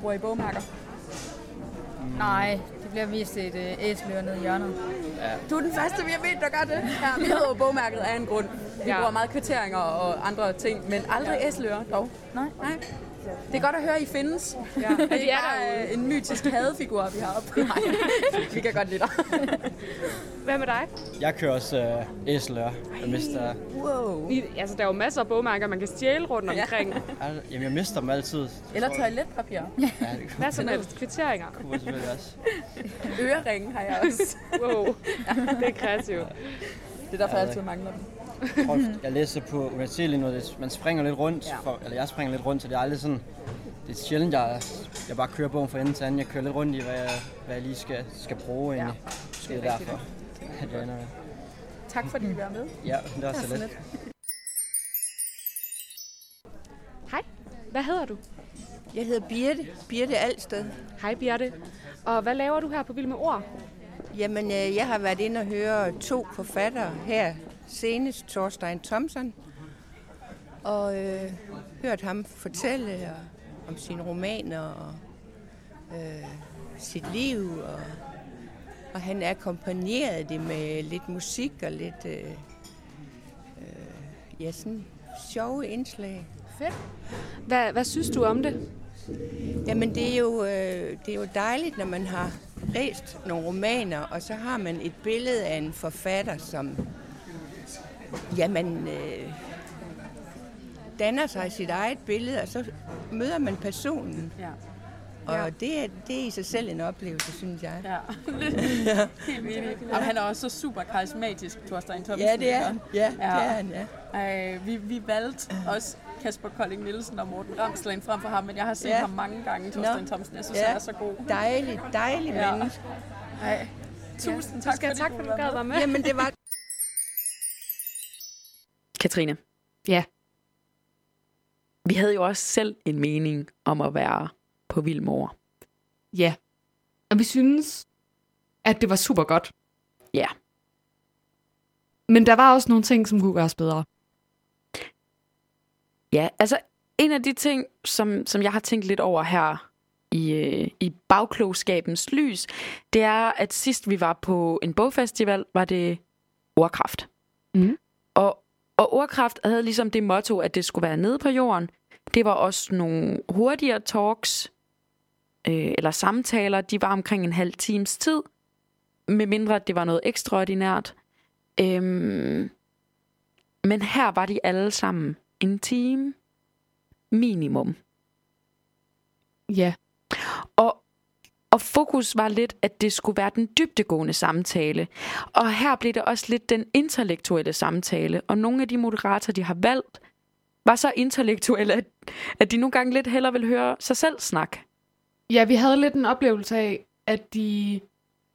Speaker 6: bruger I bogmærker?
Speaker 21: Nej, det bliver vist et øh, æsler nede i hjørnet.
Speaker 24: Ja.
Speaker 6: Du er den første, vi har ved, der gør det. Ja, vi hedder bogmærket af en grund. Vi
Speaker 22: Ja.
Speaker 6: ja. bruger meget kvitteringer og andre ting, men aldrig ja. æslører dog. Nej. Nej. Det er godt at høre, at I findes.
Speaker 22: Ja.
Speaker 6: At
Speaker 22: Og
Speaker 6: I
Speaker 22: de er
Speaker 6: bare
Speaker 22: derude.
Speaker 6: øh, en mytisk hadefigur, vi har oppe. Nej, vi kan godt lide dig.
Speaker 22: Hvad med dig?
Speaker 24: Jeg kører også øh, æselør. Jeg mister,
Speaker 6: Wow.
Speaker 22: I, altså, der er jo masser af bogmærker, man kan stjæle rundt
Speaker 6: Ja.
Speaker 22: omkring.
Speaker 24: Al- jamen, jeg mister dem altid.
Speaker 6: Eller toiletpapir.
Speaker 24: Ja, det
Speaker 22: Hvad som helst. Kvitteringer.
Speaker 24: kunne selvfølgelig også.
Speaker 6: Øreringe har jeg også.
Speaker 22: Wow, det er kreativt.
Speaker 6: Det er derfor, jeg altid mangler dem.
Speaker 24: Prøvet, jeg læser på universitetet lige nu, det, man springer lidt rundt,
Speaker 3: Ja.
Speaker 24: for, eller jeg springer lidt rundt, så det er aldrig sådan, det er sjældent, jeg, jeg bare kører bogen fra ende til anden. Jeg kører lidt rundt i, hvad jeg, hvad jeg lige skal, skal bruge egentlig. Ja, det er
Speaker 6: det er
Speaker 24: derfor, at jeg ender med.
Speaker 6: Tak fordi I var med.
Speaker 24: Ja, det er også
Speaker 6: så
Speaker 24: lidt.
Speaker 22: Hej, hvad hedder du?
Speaker 25: Jeg hedder Birte, Birte Alsted.
Speaker 22: Hej Birte. Og hvad laver du her på Vild med Ord?
Speaker 25: Jamen, øh, jeg har været inde og høre to forfattere her. Senest Thorstein Thomsen. Og øh, hørt ham fortælle og, om sine romaner og øh, sit liv. Og, og han akkompagnerede det med lidt musik og lidt øh, øh, ja, sådan sjove indslag.
Speaker 22: Fedt. Hvad, hvad synes du om det?
Speaker 25: Jamen, det er, jo, øh, det er jo dejligt, når man har læst nogle romaner, og så har man et billede af en forfatter, som jamen, øh, danner sig sit eget billede, og så møder man personen.
Speaker 6: Ja.
Speaker 25: Og
Speaker 6: Ja.
Speaker 25: det, er, det er i sig selv en oplevelse, synes jeg.
Speaker 6: Ja. Helt vildt. Og han er også så super karismatisk, Thorstein Thomsen.
Speaker 25: Ja, det er han. Ja, det er han,
Speaker 6: ja. Øh, vi, vi valgte også Kasper Kolding Nielsen og Morten Ramsland frem for ham, men jeg har set
Speaker 25: Ja.
Speaker 6: ham mange gange, Thorstein. Thomsen. Jeg synes,
Speaker 25: Ja.
Speaker 6: han er så god.
Speaker 25: Dejligt, dejligt
Speaker 6: Ja.
Speaker 25: menneske.
Speaker 6: Ej. Tusind
Speaker 22: Ja.
Speaker 6: tak,
Speaker 22: skal jeg takke, for, at du gad være med.
Speaker 25: Jamen, det var
Speaker 3: Katrine.
Speaker 4: Ja.
Speaker 3: Vi havde jo også selv en mening om at være på vild mor.
Speaker 4: Ja. Og vi synes, at det var super godt.
Speaker 3: Ja.
Speaker 4: Men der var også nogle ting, som kunne gøres bedre.
Speaker 3: Ja, altså en af de ting, som, som jeg har tænkt lidt over her i, øh, i bagklogskabens lys, det er, at sidst vi var på en bogfestival, var det ordkraft.
Speaker 4: Mm.
Speaker 3: Og, og ordkraft havde ligesom det motto, at det skulle være nede på jorden. Det var også nogle hurtigere talks, øh, eller samtaler, de var omkring en halv times tid, med mindre at det var noget ekstraordinært. Øhm, men her var de alle sammen en time minimum.
Speaker 4: Ja.
Speaker 3: Og, og fokus var lidt, at det skulle være den dybdegående samtale. Og her blev det også lidt den intellektuelle samtale. Og nogle af de moderatorer, de har valgt, var så intellektuelle, at, at de nogle gange lidt hellere vil høre sig selv snakke.
Speaker 4: Ja, vi havde lidt en oplevelse af, at de,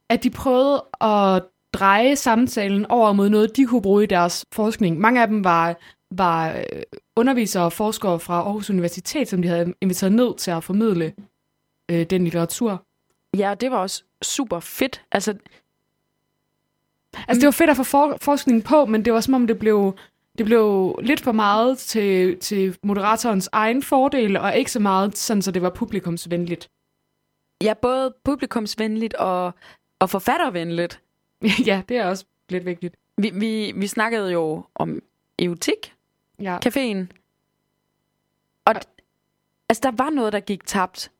Speaker 4: at de prøvede at dreje samtalen over mod noget, de kunne bruge i deres forskning. Mange af dem var, var øh, undervisere og forskere fra Aarhus Universitet, som de havde inviteret ned til at formidle øh, den litteratur.
Speaker 3: Ja, det var også super fedt. Altså,
Speaker 4: Altså, det var fedt at få for, forskningen på, men det var som om, det blev, det blev lidt for meget til, til moderatorens egen fordel, og ikke så meget sådan, så det var publikumsvenligt.
Speaker 3: ja, både publikumsvenligt og, og forfattervenligt.
Speaker 4: ja, det er også lidt vigtigt.
Speaker 3: Vi, vi, vi snakkede jo om eutik,
Speaker 4: ja.
Speaker 3: caféen. Og d- altså, der var noget, der gik tabt.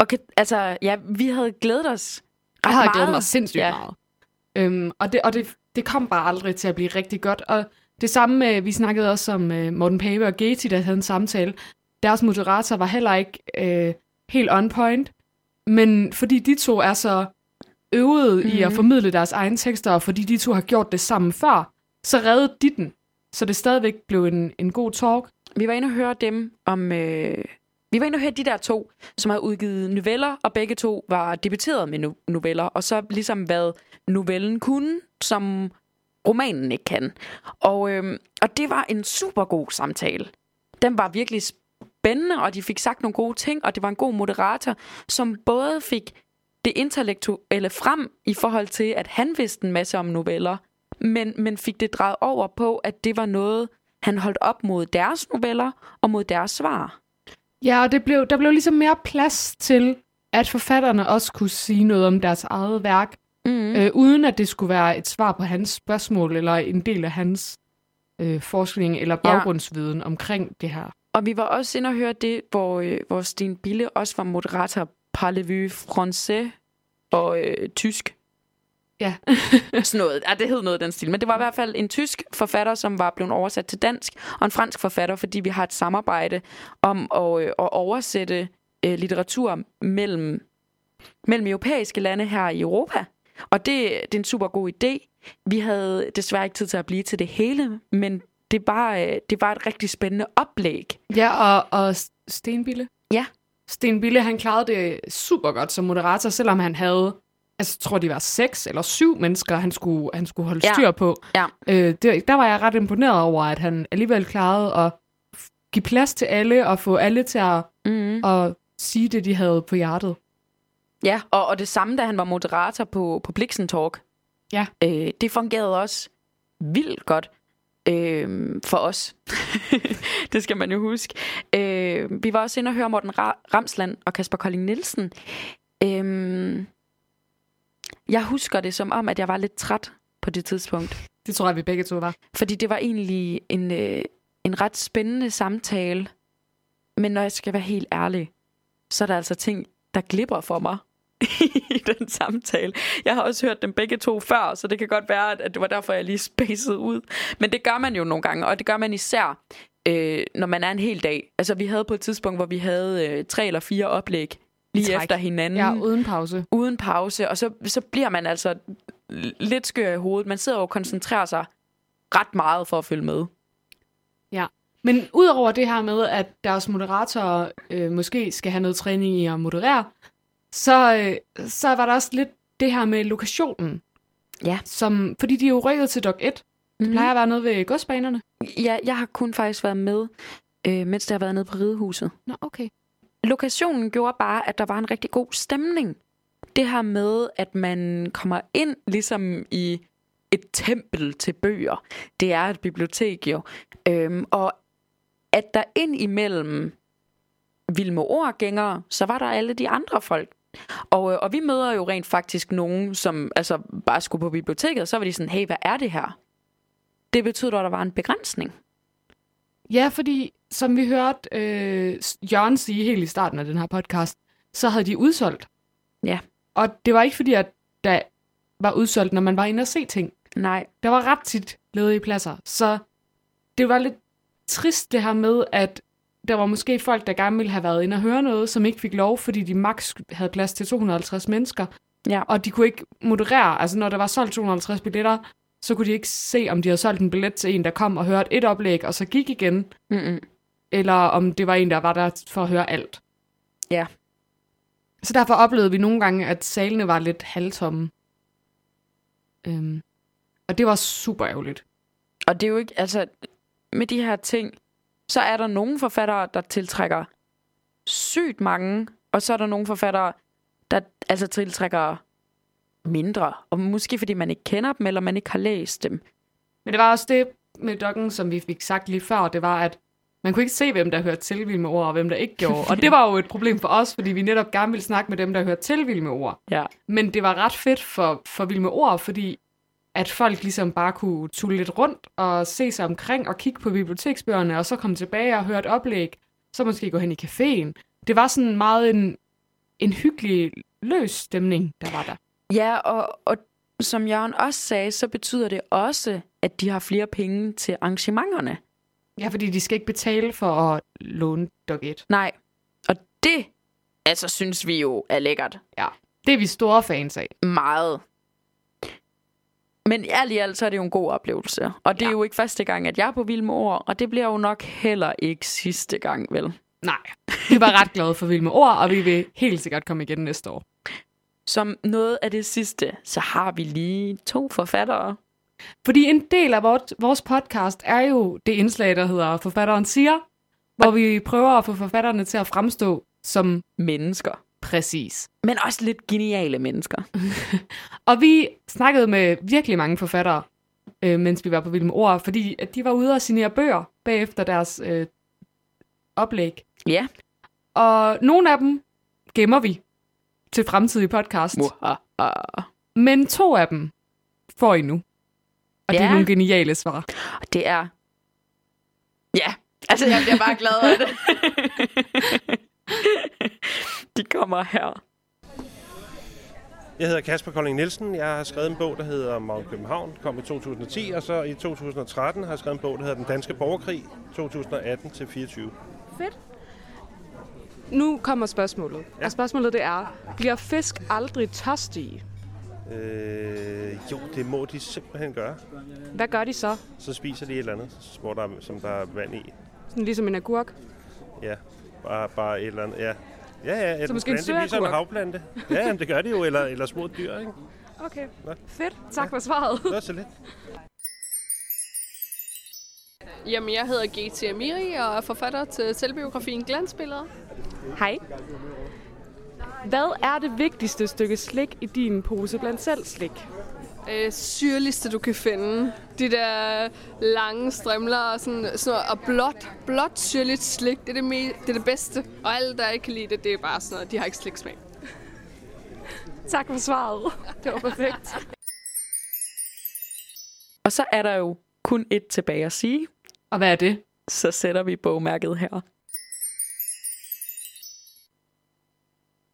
Speaker 3: Og kan, altså, ja, vi havde glædet os ret
Speaker 4: Jeg havde
Speaker 3: meget.
Speaker 4: glædet mig sindssygt
Speaker 3: ja.
Speaker 4: meget. Øhm, og det, og det, det kom bare aldrig til at blive rigtig godt. Og det samme med, vi snakkede også om uh, Morten Pape og Geti, der havde en samtale. Deres moderator var heller ikke uh, helt on point. Men fordi de to er så øvede mm-hmm. i at
Speaker 3: Mhm.
Speaker 4: formidle deres egne tekster, og fordi de to har gjort det sammen før, så reddede de den. Så det stadigvæk blev en, en god talk.
Speaker 3: Vi var inde og høre dem om... Øh, vi var inde og høre de der to, som har udgivet noveller, og begge to var debuteret med no- noveller, og så ligesom hvad novellen kunne, som romanen ikke kan. Og, øhm, og det var en super god samtale. Den var virkelig spændende, og de fik sagt nogle gode ting, og det var en god moderator, som både fik det intellektuelle frem i forhold til, at han vidste en masse om noveller, men, men fik det drejet over på, at det var noget, han holdt op mod deres noveller og mod deres svar.
Speaker 4: Ja, og det blev, der blev ligesom mere plads til, at forfatterne også kunne sige noget om deres eget værk,
Speaker 3: mm.
Speaker 4: øh, uden at det skulle være et svar på hans spørgsmål, eller en del af hans øh, forskning eller baggrundsviden ja. omkring det her.
Speaker 3: Og vi var også inde og høre det, hvor, øh, hvor Sten Bille også var moderator parlez français og øh, tysk.
Speaker 4: Ja.
Speaker 3: Sådan noget. Ja, det hed noget den stil. Men det var i hvert fald en tysk forfatter, som var blevet oversat til dansk, og en fransk forfatter, fordi vi har et samarbejde om at, øh, at oversætte øh, litteratur mellem, mellem europæiske lande her i Europa. Og det, det er en super god idé. Vi havde desværre ikke tid til at blive til det hele, men det var, øh, det var et rigtig spændende oplæg.
Speaker 4: Ja, og, og Stenbille.
Speaker 3: Ja.
Speaker 4: Stenbille, han klarede det super godt som moderator, selvom han havde, altså jeg tror, de var seks eller syv mennesker, han skulle, han skulle holde
Speaker 3: Ja.
Speaker 4: styr på.
Speaker 3: Ja.
Speaker 4: Øh, det, der var jeg ret imponeret over, at han alligevel klarede at give plads til alle, og få alle til at,
Speaker 3: mm.
Speaker 4: at sige det, de havde på hjertet.
Speaker 3: Ja, og, og det samme, da han var moderator på, på Blixen Talk.
Speaker 4: Ja.
Speaker 3: Øh, det fungerede også vildt godt øh, for os. det skal man jo huske. Øh, vi var også inde og høre Morten Ra- Ramsland og Kasper Kolding Nielsen. Øh, jeg husker det som om, at jeg var lidt træt på det tidspunkt.
Speaker 4: Det tror jeg, vi begge to var.
Speaker 3: Fordi det var egentlig en, øh, en ret spændende samtale. Men når jeg skal være helt ærlig, så er der altså ting, der glipper for mig i den samtale. Jeg har også hørt dem begge to før, så det kan godt være, at- det var derfor, jeg lige spacede ud. Men det gør man jo nogle gange, og det gør man især, øh, når man er en hel dag. Altså, vi havde på et tidspunkt, hvor vi havde øh, tre eller fire oplæg lige
Speaker 4: træk.
Speaker 3: efter hinanden.
Speaker 4: Ja, uden pause.
Speaker 3: Uden pause, og så, så bliver man altså lidt skør i hovedet. Man sidder og koncentrerer sig ret meget for at følge med.
Speaker 4: Ja. Men udover det her med, at deres moderatorer øh, måske skal have noget træning i at moderere, så, øh, så var der også lidt det her med lokationen.
Speaker 3: Ja.
Speaker 4: Som, fordi de er jo rykket til Dok 1. Det
Speaker 3: Mhm.
Speaker 4: plejer at være nede ved godsbanerne.
Speaker 3: Ja, jeg har kun faktisk været med, øh, mens jeg har været nede på Ridehuset.
Speaker 4: Nå, okay.
Speaker 3: Lokationen gjorde bare, at der var en rigtig god stemning. Det her med, at man kommer ind ligesom i et tempel til bøger. Det er et bibliotek jo. Øhm, og at der ind imellem Vilme Orgængere, så var der alle de andre folk. Og, øh, og vi møder jo rent faktisk nogen, som altså bare skulle på biblioteket, og så var de sådan, hey, hvad er det her? Det betød, at der var en begrænsning.
Speaker 4: Ja, fordi som vi hørte øh, Jørgen sige helt i starten af den her podcast, så havde de udsolgt.
Speaker 3: Ja.
Speaker 4: Og det var ikke fordi, at der var udsolgt, når man var inde og se ting.
Speaker 3: Nej.
Speaker 4: Der var ret tit ledige pladser. Så det var lidt trist det her med, at der var måske folk, der gerne ville have været inde og høre noget, som ikke fik lov, fordi de maks havde plads til 250 mennesker.
Speaker 3: Ja.
Speaker 4: Og de kunne ikke moderere. Altså når der var solgt 250 billetter, så kunne de ikke se, om de havde solgt en billet til en, der kom og hørte et oplæg, og så gik igen.
Speaker 3: Mm-mm.
Speaker 4: Eller om det var en, der var der for at høre alt.
Speaker 3: Ja.
Speaker 4: Så derfor oplevede vi nogle gange, at salene var lidt halvtomme. Øhm, og det var super ærgerligt.
Speaker 3: Og det er jo ikke, altså, med de her ting, så er der nogle forfattere, der tiltrækker sygt mange, og så er der nogle forfattere, der altså tiltrækker mindre. Og måske fordi man ikke kender dem, eller man ikke har læst dem.
Speaker 4: Men det var også det med dokken, som vi fik sagt lige før, det var, at man kunne ikke se, hvem der hørte til Vild med ord, og hvem der ikke gjorde. Og det var jo et problem for os, fordi vi netop gerne ville snakke med dem, der hørte til Vild med ord.
Speaker 3: Ja.
Speaker 4: Men det var ret fedt for, for Vild med ord, fordi at folk ligesom bare kunne tulle lidt rundt og se sig omkring og kigge på biblioteksbøgerne, og så komme tilbage og høre et oplæg, så måske gå hen i caféen. Det var sådan meget en, en hyggelig, løs stemning, der var der.
Speaker 3: Ja, og, og som Jørgen også sagde, så betyder det også, at de har flere penge til arrangementerne.
Speaker 4: Ja, fordi de skal ikke betale for at låne Dog 1.
Speaker 3: Nej, og det, altså, synes vi jo er lækkert.
Speaker 4: Ja, det er vi store fans af.
Speaker 3: Meget. Men ærligt alt, så er det jo en god oplevelse. Og det ja. er jo ikke første gang, at jeg er på Vild med Ord, og det bliver jo nok heller ikke sidste gang, vel?
Speaker 4: Nej, vi var ret glade for Vild med Ord, og vi vil helt sikkert komme igen næste år.
Speaker 3: Som noget af det sidste, så har vi lige to forfattere.
Speaker 4: Fordi en del af vores, vores podcast er jo det indslag, der hedder Forfatteren siger, hvor vi prøver at få forfatterne til at fremstå som
Speaker 3: mennesker.
Speaker 4: Præcis.
Speaker 3: Men også lidt geniale mennesker.
Speaker 4: Og vi snakkede med virkelig mange forfattere, øh, mens vi var på Vild med Ord, fordi at de var ude og signere bøger bagefter deres øh, oplæg.
Speaker 3: Ja.
Speaker 4: Og nogle af dem gemmer vi til fremtidige podcast.
Speaker 3: Muhaha.
Speaker 4: Men to af dem får I nu. Og det er
Speaker 3: Ja.
Speaker 4: nogle geniale svar.
Speaker 3: Og det er... Ja, altså jeg bliver bare glad af det. De kommer her.
Speaker 26: Jeg hedder Kasper Kolding Nielsen. Jeg har skrevet en bog, der hedder Mount København, kom i 2010, og så i 2013 har jeg skrevet en bog, der hedder Den Danske Borgerkrig, 2018-24.
Speaker 22: Fedt. Nu kommer spørgsmålet. Ja. Og spørgsmålet det er, bliver fisk aldrig tørstige?
Speaker 26: Øh, jo, det må de simpelthen gøre.
Speaker 22: Hvad gør de så?
Speaker 26: Så spiser de et eller andet, hvor der, er- som der er vand i.
Speaker 22: Sådan ligesom en agurk?
Speaker 26: Ja, bare, bare et eller andet. Ja, ja, ja.
Speaker 22: Så måske en
Speaker 26: plante, ligesom en havplante. Ja, jamen, det gør de jo. Eller, eller små dyr, ikke?
Speaker 22: Okay,
Speaker 26: Nå.
Speaker 22: fedt. Tak for svaret.
Speaker 26: Det var så lidt.
Speaker 18: Jamen, jeg hedder G.T. Amiri og er forfatter til selvbiografien Glansbilleder.
Speaker 22: Hej. Hvad er det vigtigste stykke slik i din pose blandt selv slik?
Speaker 18: Øh, syrligste, du kan finde. De der lange strimler og, sådan, sådan og blåt, blåt syrligt slik, det er det, me- det er det bedste. Og alle, der ikke kan lide det, det er bare sådan noget, de har ikke sliksmag.
Speaker 22: Tak for svaret. Det var perfekt.
Speaker 3: Og så er der jo kun et tilbage at sige.
Speaker 4: Og hvad er det?
Speaker 3: Så sætter vi bogmærket her.